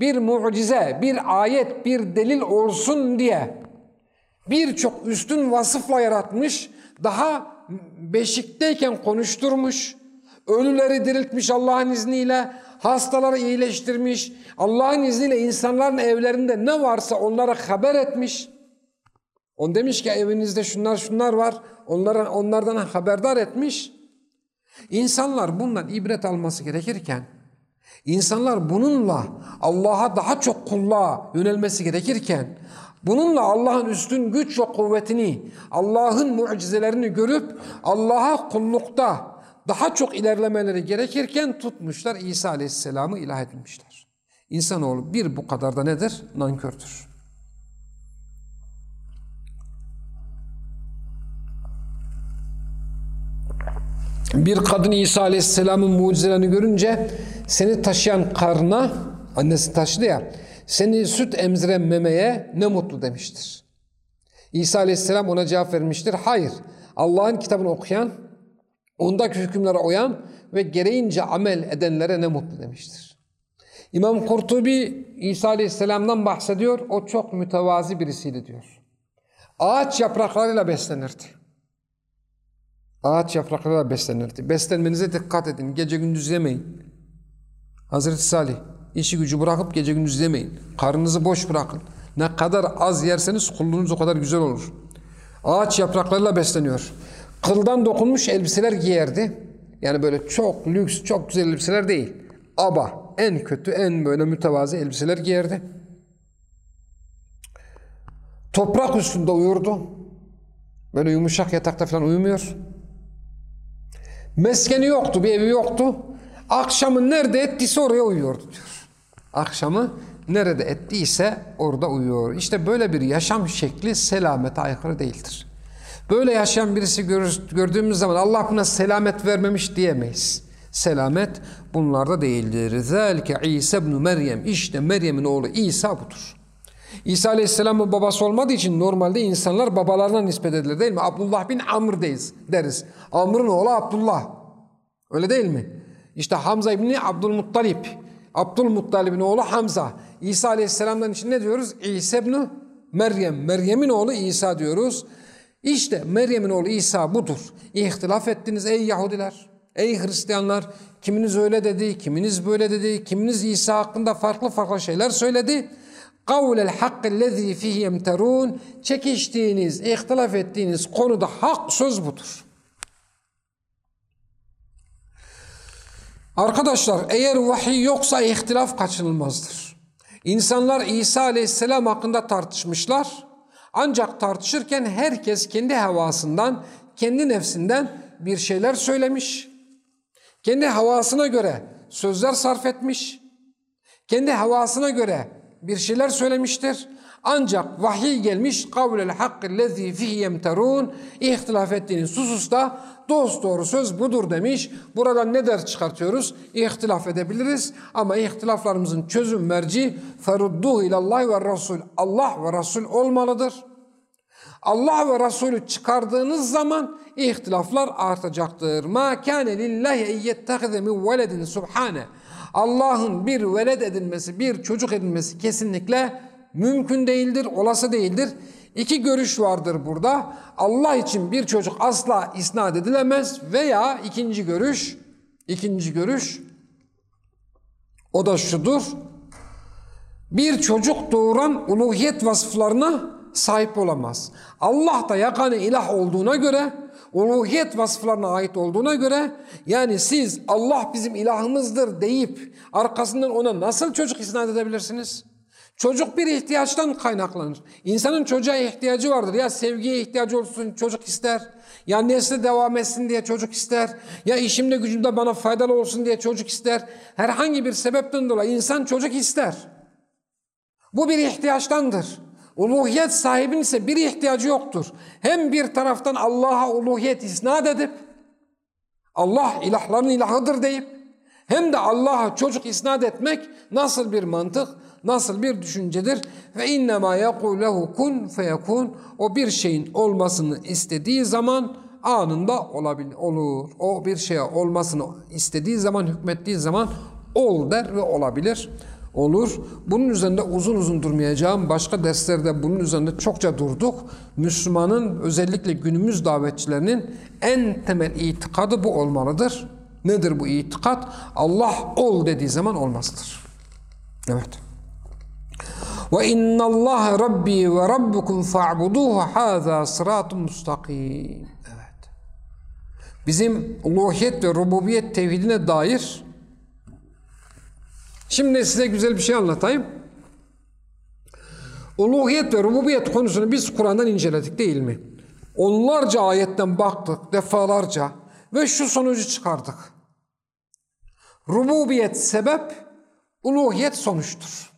bir mucize, bir ayet, bir delil olsun diye birçok üstün vasıfla yaratmış, daha beşikteyken konuşturmuş, ölüleri diriltmiş Allah'ın izniyle, hastaları iyileştirmiş, Allah'ın izniyle insanların evlerinde ne varsa onlara haber etmiş. On demiş ki evinizde şunlar şunlar var, onlara, onlardan haberdar etmiş. İnsanlar bundan ibret alması gerekirken, insanlar bununla Allah'a daha çok kulluğa yönelmesi gerekirken, bununla Allah'ın üstün güç ve kuvvetini, Allah'ın mucizelerini görüp Allah'a kullukta daha çok ilerlemeleri gerekirken tutmuşlar İsa Aleyhisselam'ı ilah edilmişler. İnsanoğlu bir bu kadar da nedir? Nankördür. Bir kadın İsa Aleyhisselam'ın mucizelerini görünce seni taşıyan karnına, annesi taşıdı ya, seni süt emziren memeye ne mutlu demiştir. İsa Aleyhisselam ona cevap vermiştir. Hayır, Allah'ın kitabını okuyan, ondaki hükümlere uyan ve gereğince amel edenlere ne mutlu demiştir. İmam Kurtubi İsa Aleyhisselam'dan bahsediyor. O çok mütevazi birisiydi diyor. Ağaç yapraklarıyla beslenirdi. Ağaç yapraklarıyla beslenirdi. Beslenmenize dikkat edin. Gece gündüz yemeyin. Hazreti Salih işi gücü bırakıp gece gündüz yemeyin. Karnınızı boş bırakın. Ne kadar az yerseniz kulluğunuz o kadar güzel olur. Ağaç yapraklarıyla besleniyor. Kıldan dokunmuş elbiseler giyerdi. Yani böyle çok lüks, çok güzel elbiseler değil. Aba, en kötü, en böyle mütevazi elbiseler giyerdi. Toprak üstünde uyurdu. Böyle yumuşak yatakta falan uyumuyor. Meskeni yoktu, bir evi yoktu. Akşamı nerede ettiyse oraya uyuyordu diyor. Akşamı nerede ettiyse orada uyuyor. İşte böyle bir yaşam şekli selamete aykırı değildir. Böyle yaşayan birisi gördüğümüz zaman Allah buna selamet vermemiş diyemeyiz. Selamet bunlarda değildir. Zelke İsa ibn Meryem. İşte Meryem'in oğlu İsa budur. İsa Aleyhisselam'ın babası olmadığı için normalde insanlar babalarına nispet edilir değil mi? Abdullah bin Amr deyiz, deriz. Amr'ın oğlu Abdullah. Öyle değil mi? İşte Hamza İbni Abdülmuttalip. Abdülmuttalib'in oğlu Hamza. İsa Aleyhisselam'dan için ne diyoruz? İsa ibn Meryem. Meryem'in oğlu İsa diyoruz. İşte Meryem'in oğlu İsa budur. İhtilaf ettiniz ey Yahudiler, ey Hristiyanlar. Kiminiz öyle dedi, kiminiz böyle dedi, kiminiz İsa hakkında farklı farklı şeyler söyledi. Kavlel hakkellezî fihi yemterûn. Çekiştiğiniz, ihtilaf ettiğiniz konuda hak söz budur. Arkadaşlar eğer vahiy yoksa ihtilaf kaçınılmazdır. İnsanlar İsa aleyhisselam hakkında tartışmışlar. Ancak tartışırken herkes kendi havasından, kendi nefsinden bir şeyler söylemiş. Kendi havasına göre sözler sarf etmiş. Kendi havasına göre bir şeyler söylemiştir. Ancak vahiy gelmiş kavlel hakkillezî fihi yemterûn ihtilaf ettiğiniz hususta dost doğru söz budur demiş. Buradan ne ders çıkartıyoruz? İhtilaf edebiliriz ama ihtilaflarımızın çözüm merci ferudduhu ilallah ve Resul. Allah ve Resul olmalıdır. Allah ve Resulü çıkardığınız zaman ihtilaflar artacaktır. Ma kâne lillahi eyyettehize min veledin subhane. Allah'ın bir veled edilmesi, bir çocuk edilmesi kesinlikle mümkün değildir, olası değildir. İki görüş vardır burada. Allah için bir çocuk asla isnat edilemez veya ikinci görüş, ikinci görüş o da şudur. Bir çocuk doğuran uluhiyet vasıflarına sahip olamaz. Allah da yakanı ilah olduğuna göre, uluhiyet vasıflarına ait olduğuna göre yani siz Allah bizim ilahımızdır deyip arkasından ona nasıl çocuk isnat edebilirsiniz? Çocuk bir ihtiyaçtan kaynaklanır. İnsanın çocuğa ihtiyacı vardır. Ya sevgiye ihtiyacı olsun çocuk ister. Ya nesli devam etsin diye çocuk ister. Ya işimde gücümde bana faydalı olsun diye çocuk ister. Herhangi bir sebepten dolayı insan çocuk ister. Bu bir ihtiyaçtandır. Uluhiyet sahibinin ise bir ihtiyacı yoktur. Hem bir taraftan Allah'a uluhiyet isnat edip Allah ilahların ilahıdır deyip hem de Allah'a çocuk isnat etmek nasıl bir mantık? nasıl bir düşüncedir? Ve innema yekûlehu kun feyekun. O bir şeyin olmasını istediği zaman anında olur. O bir şeye olmasını istediği zaman, hükmettiği zaman ol der ve olabilir. Olur. Bunun üzerinde uzun uzun durmayacağım. Başka derslerde bunun üzerinde çokça durduk. Müslümanın özellikle günümüz davetçilerinin en temel itikadı bu olmalıdır. Nedir bu itikat? Allah ol dediği zaman olmazdır. Evet. Ve innallaha rabbi ve rabbukum fa'buduhu haza sıratun mustakim. Evet. Bizim uluhiyet ve rububiyet tevhidine dair şimdi size güzel bir şey anlatayım. Uluhiyet ve rububiyet konusunu biz Kur'an'dan inceledik değil mi? Onlarca ayetten baktık defalarca ve şu sonucu çıkardık. Rububiyet sebep, uluhiyet sonuçtur.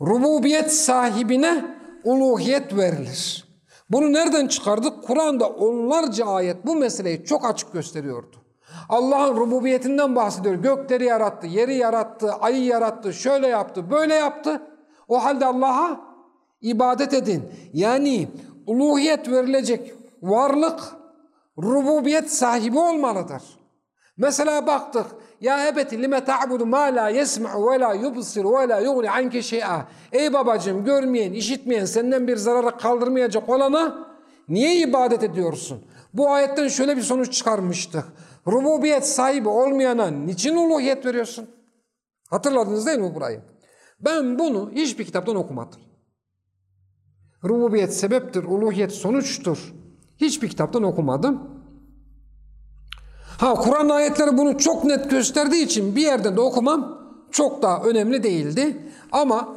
Rububiyet sahibine uluhiyet verilir. Bunu nereden çıkardık? Kur'an'da onlarca ayet bu meseleyi çok açık gösteriyordu. Allah'ın rububiyetinden bahsediyor. Gökleri yarattı, yeri yarattı, ayı yarattı, şöyle yaptı, böyle yaptı. O halde Allah'a ibadet edin. Yani uluhiyet verilecek varlık rububiyet sahibi olmalıdır. Mesela baktık ya ebeti lime ta'budu ma la yesma'u ve la yubsir ve la yugni anke şey'a. Ey babacığım görmeyen, işitmeyen, senden bir zararı kaldırmayacak olana niye ibadet ediyorsun? Bu ayetten şöyle bir sonuç çıkarmıştık. Rububiyet sahibi olmayana niçin uluhiyet veriyorsun? Hatırladınız değil mi burayı? Ben bunu hiçbir kitaptan okumadım. Rububiyet sebeptir, uluhiyet sonuçtur. Hiçbir kitaptan okumadım. Ha Kur'an ayetleri bunu çok net gösterdiği için bir yerden de okumam çok daha önemli değildi. Ama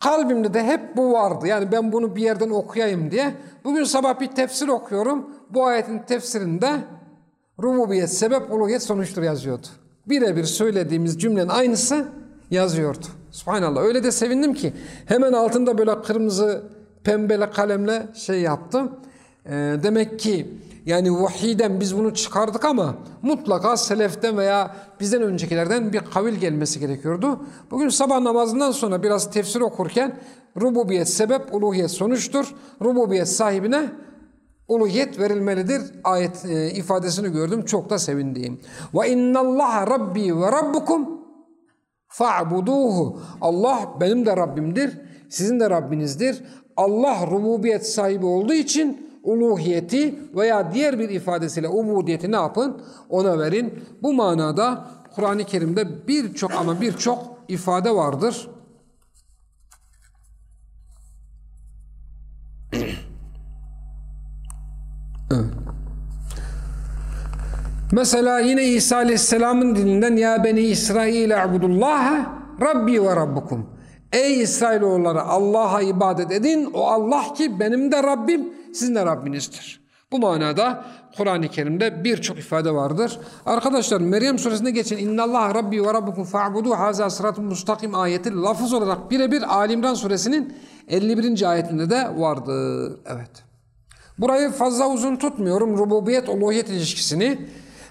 kalbimde de hep bu vardı. Yani ben bunu bir yerden okuyayım diye. Bugün sabah bir tefsir okuyorum. Bu ayetin tefsirinde rububiyet sebep uluhiyet sonuçtur yazıyordu. Birebir söylediğimiz cümlenin aynısı yazıyordu. Subhanallah öyle de sevindim ki hemen altında böyle kırmızı pembele kalemle şey yaptım. Ee, demek ki yani vahiden biz bunu çıkardık ama mutlaka seleften veya bizden öncekilerden bir kavil gelmesi gerekiyordu. Bugün sabah namazından sonra biraz tefsir okurken rububiyet sebep, uluhiyet sonuçtur. Rububiyet sahibine uluhiyet verilmelidir ayet e, ifadesini gördüm. Çok da sevindiğim. Ve innallaha rabbi ve rabbukum fa'buduhu. Allah benim de Rabbimdir, sizin de Rabbinizdir. Allah rububiyet sahibi olduğu için uluhiyeti veya diğer bir ifadesiyle ubudiyeti ne yapın? Ona verin. Bu manada Kur'an-ı Kerim'de birçok ama birçok ifade vardır. Mesela yine İsa Aleyhisselam'ın dilinden ya beni İsrail abudullah Rabbi ve Rabbukum. Ey İsrailoğulları Allah'a ibadet edin. O Allah ki benim de Rabbim, sizin de Rabbinizdir. Bu manada Kur'an-ı Kerim'de birçok ifade vardır. Arkadaşlar Meryem suresinde geçen İnnallah Rabbi ve Rabbukum fa'budu haza sıratun mustakim ayeti lafız olarak birebir Ali İmran suresinin 51. ayetinde de vardır. Evet. Burayı fazla uzun tutmuyorum. Rububiyet, uluhiyet ilişkisini.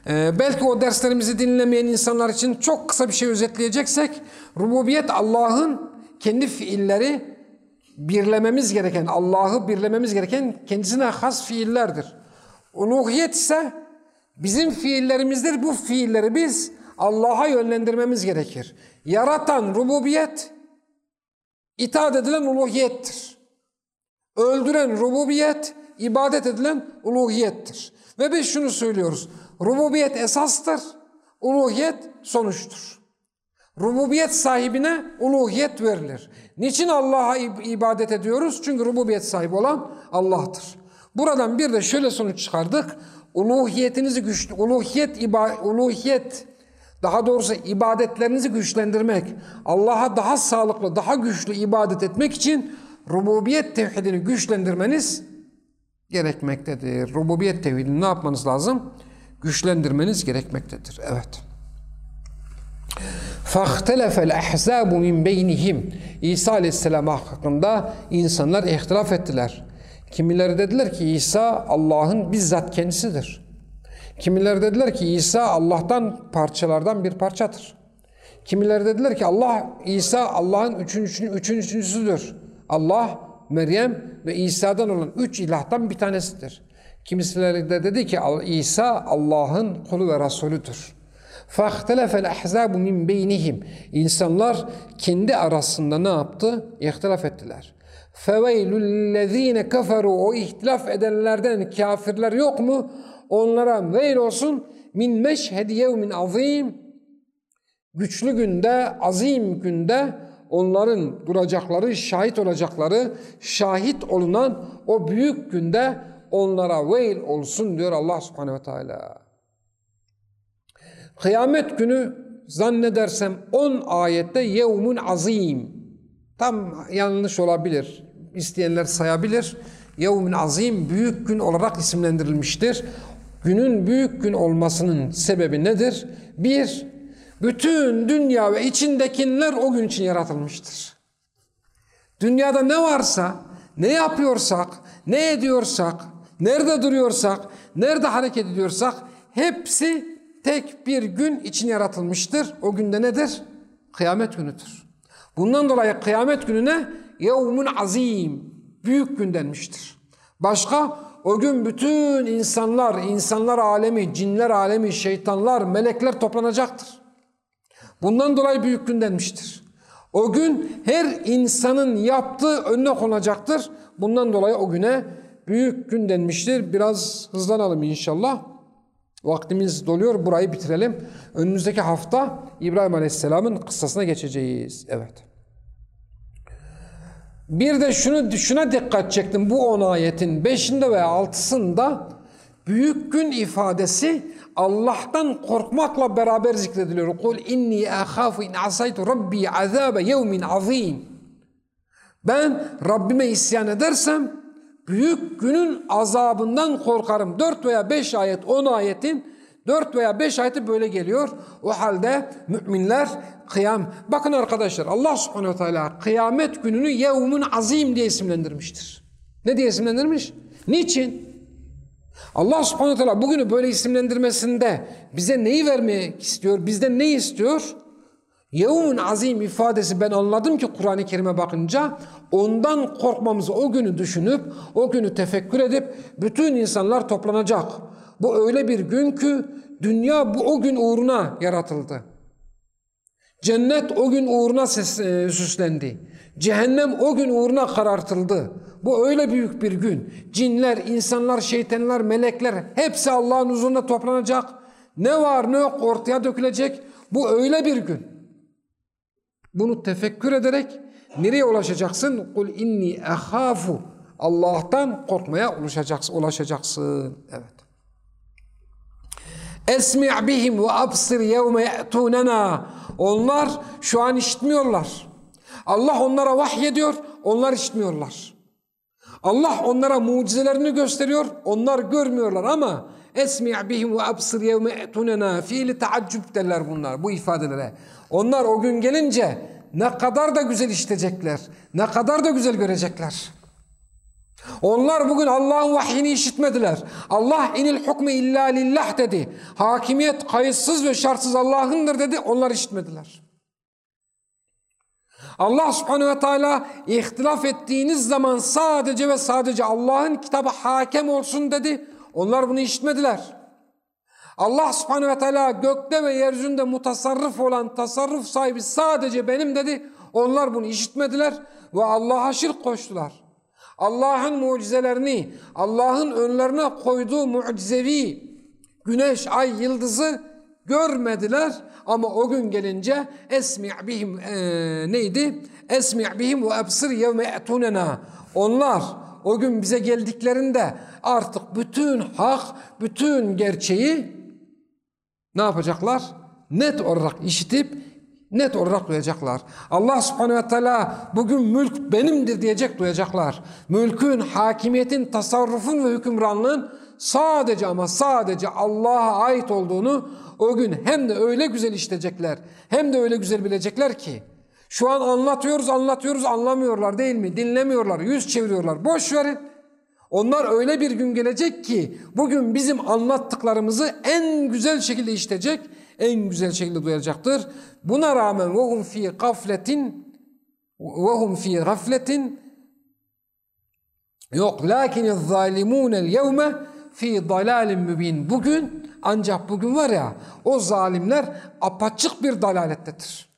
Ee, belki o derslerimizi dinlemeyen insanlar için çok kısa bir şey özetleyeceksek, rububiyet Allah'ın kendi fiilleri birlememiz gereken, Allah'ı birlememiz gereken kendisine has fiillerdir. Uluhiyet ise bizim fiillerimizdir. Bu fiilleri biz Allah'a yönlendirmemiz gerekir. Yaratan rububiyet, itaat edilen uluhiyettir. Öldüren rububiyet, ibadet edilen uluhiyettir. Ve biz şunu söylüyoruz. Rububiyet esastır, uluhiyet sonuçtur. Rububiyet sahibine uluhiyet verilir. Niçin Allah'a ibadet ediyoruz? Çünkü rububiyet sahibi olan Allah'tır. Buradan bir de şöyle sonuç çıkardık. Uluhiyetinizi güçlü, uluhiyet, iba, uluhiyet daha doğrusu ibadetlerinizi güçlendirmek, Allah'a daha sağlıklı, daha güçlü ibadet etmek için rububiyet tevhidini güçlendirmeniz gerekmektedir. Rububiyet tevhidini ne yapmanız lazım? Güçlendirmeniz gerekmektedir. Evet. فَاخْتَلَفَ الْاَحْزَابُ مِنْ بَيْنِهِمْ İsa Aleyhisselam hakkında insanlar ihtilaf ettiler. Kimileri dediler ki İsa Allah'ın bizzat kendisidir. Kimileri dediler ki İsa Allah'tan parçalardan bir parçadır. Kimileri dediler ki Allah İsa Allah'ın üçün, üçün, üçüncüsüdür. Allah, Meryem ve İsa'dan olan üç ilahtan bir tanesidir. Kimisileri de dedi ki İsa Allah'ın kulu ve Resulüdür. فَاخْتَلَفَ الْاَحْزَابُ مِنْ بَيْنِهِمْ İnsanlar kendi arasında ne yaptı? İhtilaf ettiler. فَوَيْلُ الَّذ۪ينَ كَفَرُوا O ihtilaf edenlerden kafirler yok mu? Onlara veil olsun min meşhed yevmin azim güçlü günde, azim günde onların duracakları, şahit olacakları, şahit olunan o büyük günde onlara veil olsun diyor Allah subhanehu ve teala. Kıyamet günü zannedersem 10 ayette yevmun azim. Tam yanlış olabilir. İsteyenler sayabilir. Yevmun azim büyük gün olarak isimlendirilmiştir. Günün büyük gün olmasının sebebi nedir? Bir, bütün dünya ve içindekiler o gün için yaratılmıştır. Dünyada ne varsa, ne yapıyorsak, ne ediyorsak, nerede duruyorsak, nerede hareket ediyorsak hepsi tek bir gün için yaratılmıştır. O günde nedir? Kıyamet günüdür. Bundan dolayı kıyamet gününe yevmun azim, büyük gün denmiştir. Başka o gün bütün insanlar, insanlar alemi, cinler alemi, şeytanlar, melekler toplanacaktır. Bundan dolayı büyük gün denmiştir. O gün her insanın yaptığı önüne konacaktır. Bundan dolayı o güne büyük gün denmiştir. Biraz hızlanalım inşallah. Vaktimiz doluyor. Burayı bitirelim. Önümüzdeki hafta İbrahim Aleyhisselam'ın kıssasına geçeceğiz. Evet. Bir de şunu şuna dikkat çektim. Bu on ayetin beşinde veya altısında büyük gün ifadesi Allah'tan korkmakla beraber zikrediliyor. Kul inni ahafu in asaytu rabbi azabe yevmin azim. Ben Rabbime isyan edersem büyük günün azabından korkarım. Dört veya beş ayet, on ayetin dört veya beş ayeti böyle geliyor. O halde müminler kıyam. Bakın arkadaşlar Allah subhanehu teala kıyamet gününü yevmun azim diye isimlendirmiştir. Ne diye isimlendirmiş? Niçin? Allah subhanahu teala bugünü böyle isimlendirmesinde bize neyi vermek istiyor? Bizden ne istiyor? Yevmun azim ifadesi ben anladım ki Kur'an-ı Kerim'e bakınca ondan korkmamızı o günü düşünüp o günü tefekkür edip bütün insanlar toplanacak. Bu öyle bir gün ki dünya bu o gün uğruna yaratıldı. Cennet o gün uğruna ses, e, süslendi. Cehennem o gün uğruna karartıldı. Bu öyle büyük bir gün. Cinler, insanlar, şeytanlar, melekler hepsi Allah'ın huzurunda toplanacak. Ne var ne yok ortaya dökülecek. Bu öyle bir gün. Bunu tefekkür ederek nereye ulaşacaksın? Kul inni ehafu. Allah'tan korkmaya ulaşacaksın. ulaşacaksın. Evet. Esmi' bihim ve absir yevme ye'tunena. Onlar şu an işitmiyorlar. Allah onlara vahyediyor, onlar işitmiyorlar. Allah onlara mucizelerini gösteriyor, onlar görmüyorlar ama esmi' bihim ve absir yevme etunena fiili taaccüp derler bunlar bu ifadelere. Onlar o gün gelince ne kadar da güzel işitecekler, ne kadar da güzel görecekler. Onlar bugün Allah'ın vahyini işitmediler. Allah inil hukme illa lillah dedi. Hakimiyet kayıtsız ve şartsız Allah'ındır dedi. Onlar işitmediler. Allah subhanehu ve teala ihtilaf ettiğiniz zaman sadece ve sadece Allah'ın kitabı hakem olsun dedi. Onlar bunu işitmediler. Allah subhanehu ve teala gökte ve yeryüzünde mutasarrıf olan tasarruf sahibi sadece benim dedi. Onlar bunu işitmediler ve Allah'a şirk koştular. Allah'ın mucizelerini, Allah'ın önlerine koyduğu mucizevi güneş, ay, yıldızı görmediler ama o gün gelince esmi' bihim e, neydi? Esmi' bihim ve ebsir yevme etunena. Onlar o gün bize geldiklerinde artık bütün hak, bütün gerçeği ne yapacaklar? Net olarak işitip net olarak duyacaklar. Allah subhanehu ve teala bugün mülk benimdir diyecek duyacaklar. Mülkün, hakimiyetin, tasarrufun ve hükümranlığın sadece ama sadece Allah'a ait olduğunu o gün hem de öyle güzel işleyecekler hem de öyle güzel bilecekler ki şu an anlatıyoruz anlatıyoruz anlamıyorlar değil mi? Dinlemiyorlar, yüz çeviriyorlar. Boş verin. Onlar öyle bir gün gelecek ki bugün bizim anlattıklarımızı en güzel şekilde işleyecek, en güzel şekilde duyacaktır. Buna rağmen وَهُمْ ف۪ي gafletin وَهُمْ ف۪ي gafletin yok lakin الظَّالِمُونَ الْيَوْمَ fi dalalin mübin. Bugün ancak bugün var ya o zalimler apaçık bir dalalettedir.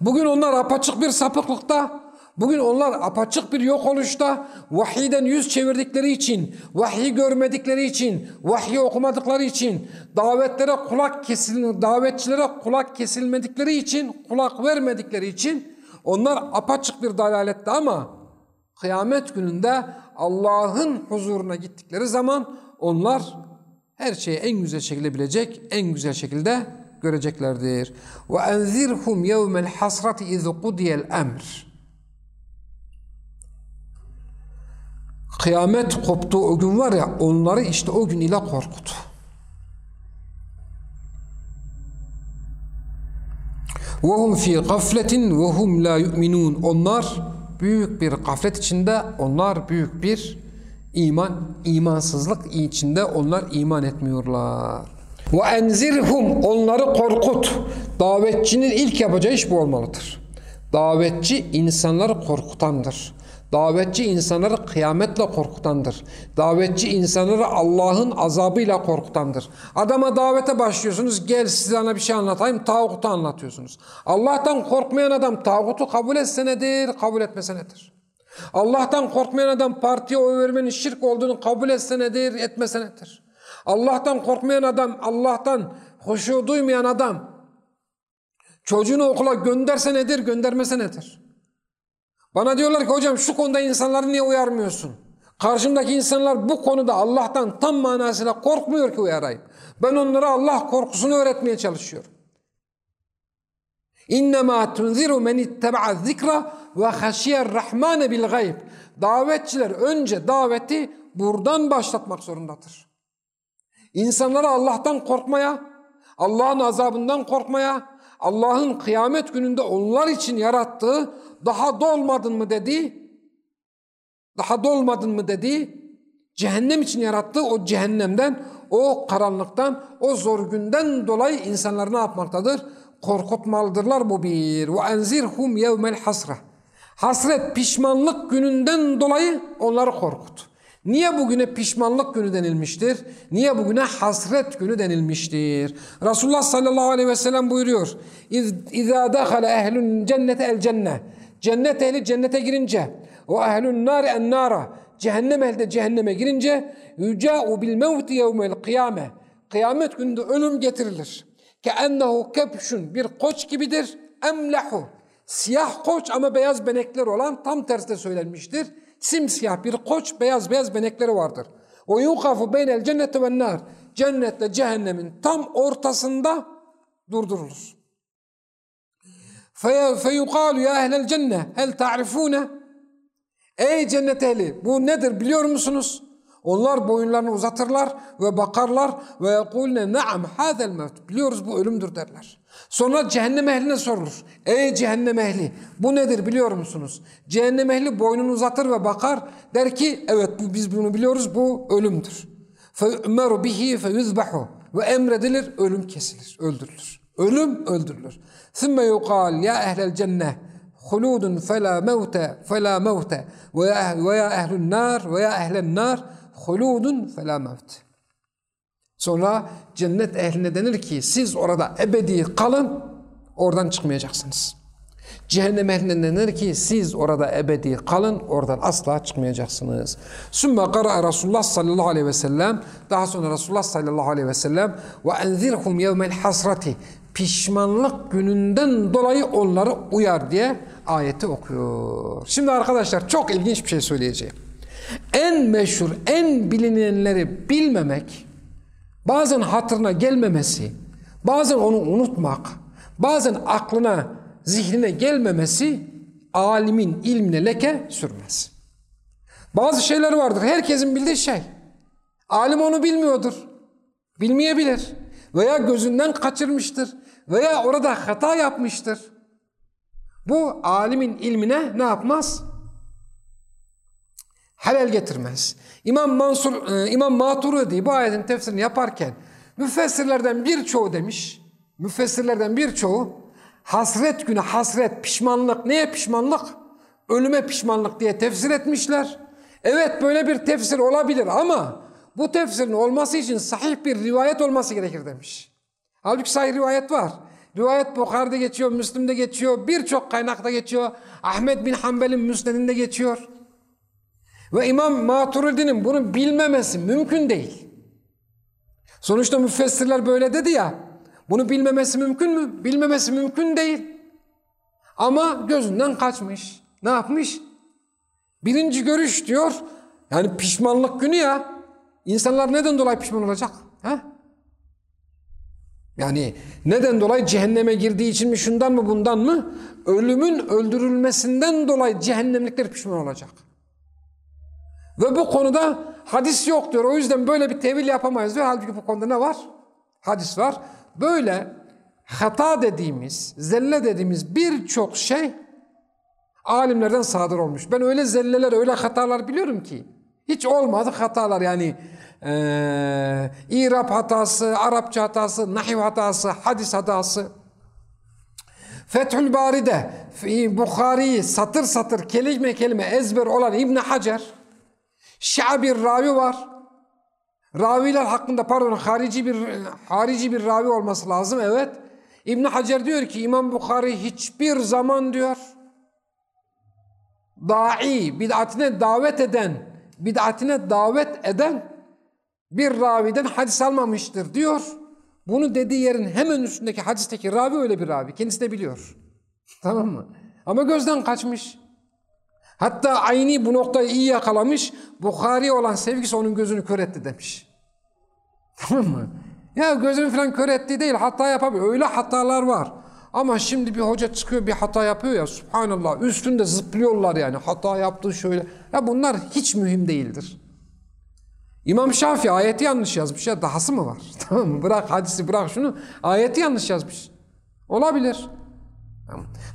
Bugün onlar apaçık bir sapıklıkta, bugün onlar apaçık bir yok oluşta, vahiyden yüz çevirdikleri için, vahiy görmedikleri için, vahiy okumadıkları için, davetlere kulak kesil, davetçilere kulak kesilmedikleri için, kulak vermedikleri için onlar apaçık bir dalalette ama kıyamet gününde Allah'ın huzuruna gittikleri zaman onlar her şeyi en güzel şekilde bilecek, en güzel şekilde göreceklerdir. Ve enzirhum yevmel hasrati iz kudiyel emr. Kıyamet koptuğu o gün var ya onları işte o gün ile korkut. Ve hum fi gafletin ve hum la yu'minun. Onlar büyük bir gaflet içinde, onlar büyük bir iman, imansızlık içinde onlar iman etmiyorlar. Ve enzirhum onları korkut. Davetçinin ilk yapacağı iş bu olmalıdır. Davetçi insanları korkutandır. Davetçi insanları kıyametle korkutandır. Davetçi insanları Allah'ın azabıyla korkutandır. Adama davete başlıyorsunuz. Gel size bir şey anlatayım. Tağutu anlatıyorsunuz. Allah'tan korkmayan adam tağutu kabul etse nedir, kabul etmese nedir? Allah'tan korkmayan adam partiye oy vermenin şirk olduğunu kabul etse nedir, etmese nedir? Allah'tan korkmayan adam, Allah'tan hoşu duymayan adam çocuğunu okula gönderse nedir, göndermese nedir? Bana diyorlar ki hocam şu konuda insanları niye uyarmıyorsun? Karşımdaki insanlar bu konuda Allah'tan tam manasıyla korkmuyor ki uyarayım. Ben onlara Allah korkusunu öğretmeye çalışıyorum. İnnemâ tunziru men itteba'a zikra ve haşiyer rahmane bil gayb. Davetçiler önce daveti buradan başlatmak zorundadır. İnsanlara Allah'tan korkmaya, Allah'ın azabından korkmaya, Allah'ın kıyamet gününde onlar için yarattığı daha dolmadın mı dedi, daha dolmadın mı dedi, cehennem için yarattığı o cehennemden, o karanlıktan, o zor günden dolayı insanlar ne yapmaktadır? Korkutmalıdırlar bu bir. Enzirhum yevmel hasra. Hasret pişmanlık gününden dolayı onları korkut. Niye bugüne pişmanlık günü denilmiştir? Niye bugüne hasret günü denilmiştir? Resulullah sallallahu aleyhi ve sellem buyuruyor. İzâ dâhale ehlün cennete el cenne. Cennet ehli cennete girince o ehlün nâri en nâra. Cehennem ehli de cehenneme girince yücâ'u bil mevti yevmel kıyame. Kıyamet gününde ölüm getirilir. Ke ennehu kepşun bir koç gibidir. Emlehu. Siyah koç ama beyaz benekler olan tam tersi de söylenmiştir simsiyah bir koç beyaz beyaz benekleri vardır. O yukafu beynel cenneti ve nar. Cennetle cehennemin tam ortasında durdurulur. Feyukalu ya ehlel cenne hel ta'rifune Ey cennet ehli bu nedir biliyor musunuz? Onlar boyunlarını uzatırlar ve bakarlar ve yekulne naam hazel mevt. Biliyoruz bu ölümdür derler. Sonra cehennem ehline sorulur. Ey cehennem ehli bu nedir biliyor musunuz? Cehennem ehli boynunu uzatır ve bakar. Der ki evet bu, biz bunu biliyoruz bu ölümdür. فَيُؤْمَرُ bihi فَيُذْبَحُ Ve emredilir ölüm kesilir, öldürülür. Ölüm öldürülür. ثُمَّ يُقَالْ ya ehlel cenneh huludun fela mevte fela mevte ve ya ehlun nar ve ya ehlen nar huludun fela mevte. Sonra cennet ehline denir ki siz orada ebedi kalın oradan çıkmayacaksınız. Cehennem ehline denir ki siz orada ebedi kalın oradan asla çıkmayacaksınız. Sümme kara Resulullah sallallahu aleyhi ve sellem daha sonra Resulullah sallallahu aleyhi ve sellem ve enzirhum yevmel hasrati pişmanlık gününden dolayı onları uyar diye ayeti okuyor. Şimdi arkadaşlar çok ilginç bir şey söyleyeceğim. En meşhur, en bilinenleri bilmemek bazen hatırına gelmemesi, bazen onu unutmak, bazen aklına, zihnine gelmemesi alimin ilmine leke sürmez. Bazı şeyler vardır. Herkesin bildiği şey. Alim onu bilmiyordur. Bilmeyebilir. Veya gözünden kaçırmıştır. Veya orada hata yapmıştır. Bu alimin ilmine ne yapmaz? Helal getirmez. İmam Mansur, e, İmam Maturidi bu ayetin tefsirini yaparken müfessirlerden birçoğu demiş, müfessirlerden birçoğu hasret günü hasret, pişmanlık, neye pişmanlık? Ölüme pişmanlık diye tefsir etmişler. Evet böyle bir tefsir olabilir ama bu tefsirin olması için sahih bir rivayet olması gerekir demiş. Halbuki sahih rivayet var. Rivayet Bukhari'de geçiyor, Müslim'de geçiyor, birçok kaynakta geçiyor. Ahmet bin Hanbel'in Müsned'inde geçiyor. Ve İmam Maturidi'nin bunu bilmemesi mümkün değil. Sonuçta müfessirler böyle dedi ya. Bunu bilmemesi mümkün mü? Bilmemesi mümkün değil. Ama gözünden kaçmış. Ne yapmış? Birinci görüş diyor. Yani pişmanlık günü ya. İnsanlar neden dolayı pişman olacak? Ha? Yani neden dolayı cehenneme girdiği için mi şundan mı bundan mı? Ölümün öldürülmesinden dolayı cehennemlikler pişman olacak. Ve bu konuda hadis yok diyor. O yüzden böyle bir tevil yapamayız diyor. Halbuki bu konuda ne var? Hadis var. Böyle hata dediğimiz, zelle dediğimiz birçok şey alimlerden sadır olmuş. Ben öyle zelleler, öyle hatalar biliyorum ki. Hiç olmadı hatalar yani e, İrab hatası, Arapça hatası, nahiv hatası, hadis hatası. Fethül Bari'de Bukhari'yi satır satır kelime kelime ezber olan İbn Hacer Şia bir ravi var. Raviler hakkında pardon harici bir harici bir ravi olması lazım evet. İbn Hacer diyor ki İmam Bukhari hiçbir zaman diyor da'i, bid'atine davet eden, bid'atine davet eden bir raviden hadis almamıştır diyor. Bunu dediği yerin hemen üstündeki hadisteki ravi öyle bir ravi. Kendisi de biliyor. Tamam mı? Ama gözden kaçmış. Hatta Ayni bu noktayı iyi yakalamış. Bukhari olan sevgisi onun gözünü kör etti demiş. Tamam mı? Ya gözünü falan kör ettiği değil hata yapabilir. Öyle hatalar var. Ama şimdi bir hoca çıkıyor bir hata yapıyor ya subhanallah üstünde zıplıyorlar yani hata yaptığı şöyle. Ya bunlar hiç mühim değildir. İmam Şafii ayeti yanlış yazmış ya dahası mı var? Tamam mı? Bırak hadisi bırak şunu ayeti yanlış yazmış. Olabilir.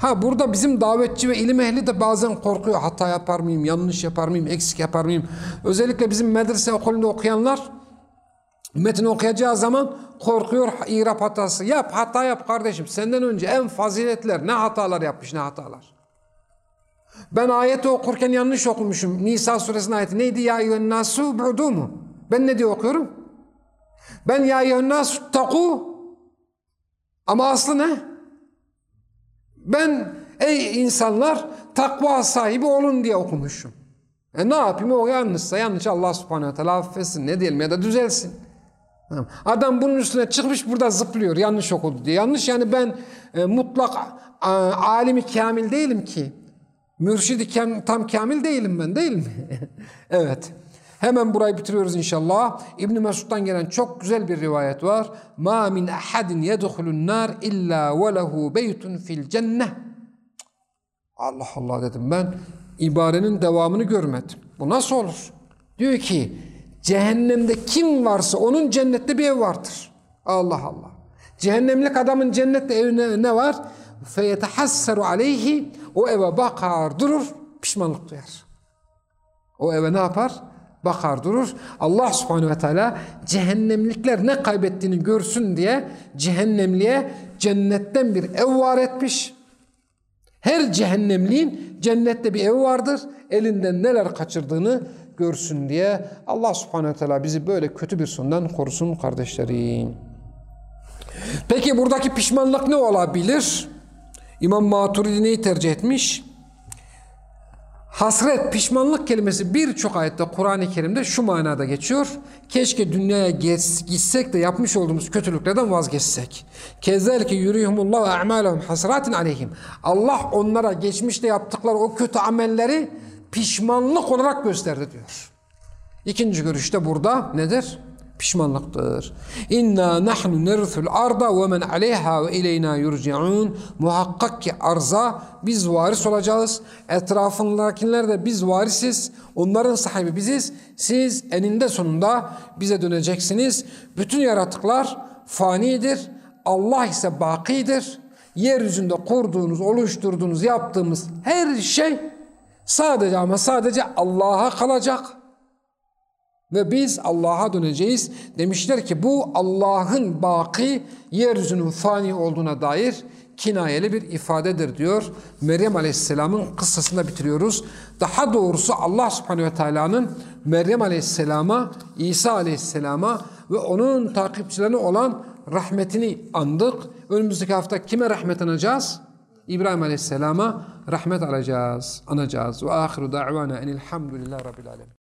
Ha burada bizim davetçi ve ilim ehli de bazen korkuyor. Hata yapar mıyım, yanlış yapar mıyım, eksik yapar mıyım? Özellikle bizim medrese okulunda okuyanlar metin okuyacağı zaman korkuyor İrap hatası. Yap hata yap kardeşim. Senden önce en faziletler ne hatalar yapmış ne hatalar. Ben ayeti okurken yanlış okumuşum. Nisa suresinin ayeti neydi? Ya eyyühen nasu bu'du mu? Ben ne diye okuyorum? Ben ya eyyühen nasu taku ama aslı ne? Ben ey insanlar takva sahibi olun diye okumuşum. E ne yapayım o yanlışsa yanlış Allah subhanehu ve teala affetsin ne diyelim ya da düzelsin. Adam bunun üstüne çıkmış burada zıplıyor yanlış okudu diye. Yanlış yani ben e, mutlak a, alimi kamil değilim ki. Mürşidi kam, tam kamil değilim ben değil mi? evet. Hemen burayı bitiriyoruz inşallah. İbn Mesud'dan gelen çok güzel bir rivayet var. Ma min ahadin yedhulun nar illa ve lehu beytun fil cenneh. Allah Allah dedim ben. ibarenin devamını görmedim. Bu nasıl olur? Diyor ki cehennemde kim varsa onun cennette bir ev vardır. Allah Allah. Cehennemlik adamın cennette evine ne var? Feyetehasseru aleyhi o eve bakar durur pişmanlık duyar. O eve ne yapar? Bakar durur. Allah subhanehu ve teala cehennemlikler ne kaybettiğini görsün diye cehennemliğe cennetten bir ev var etmiş. Her cehennemliğin cennette bir ev vardır. Elinden neler kaçırdığını görsün diye Allah subhanehu ve teala bizi böyle kötü bir sondan korusun kardeşlerim. Peki buradaki pişmanlık ne olabilir? İmam Maturidi neyi tercih etmiş? Hasret, pişmanlık kelimesi birçok ayette Kur'an-ı Kerim'de şu manada geçiyor. Keşke dünyaya gitsek de yapmış olduğumuz kötülüklerden vazgeçsek. Kezelke yürüyhumullahu a'malehum hasratin aleyhim. Allah onlara geçmişte yaptıkları o kötü amelleri pişmanlık olarak gösterdi diyor. İkinci görüşte burada nedir? Pişmanlıktır. İnna nahnu nerthul arda ve men aleyha ve ileyna yurciun. Muhakkak ki arza biz varis olacağız. Etrafındakiler de biz varisiz. Onların sahibi biziz. Siz eninde sonunda bize döneceksiniz. Bütün yaratıklar fanidir. Allah ise bakidir. Yeryüzünde kurduğunuz, oluşturduğunuz, yaptığımız her şey sadece ama sadece Allah'a kalacak. Ve biz Allah'a döneceğiz. Demişler ki bu Allah'ın baki yeryüzünün fani olduğuna dair kinayeli bir ifadedir diyor. Meryem Aleyhisselam'ın kıssasında bitiriyoruz. Daha doğrusu Allah Subhanahu ve Teala'nın Meryem Aleyhisselam'a, İsa Aleyhisselam'a ve onun takipçilerine olan rahmetini andık. Önümüzdeki hafta kime rahmet anacağız? İbrahim Aleyhisselam'a rahmet alacağız, anacağız. Ve ahiru da'vana enilhamdülillahi rabbil alemin.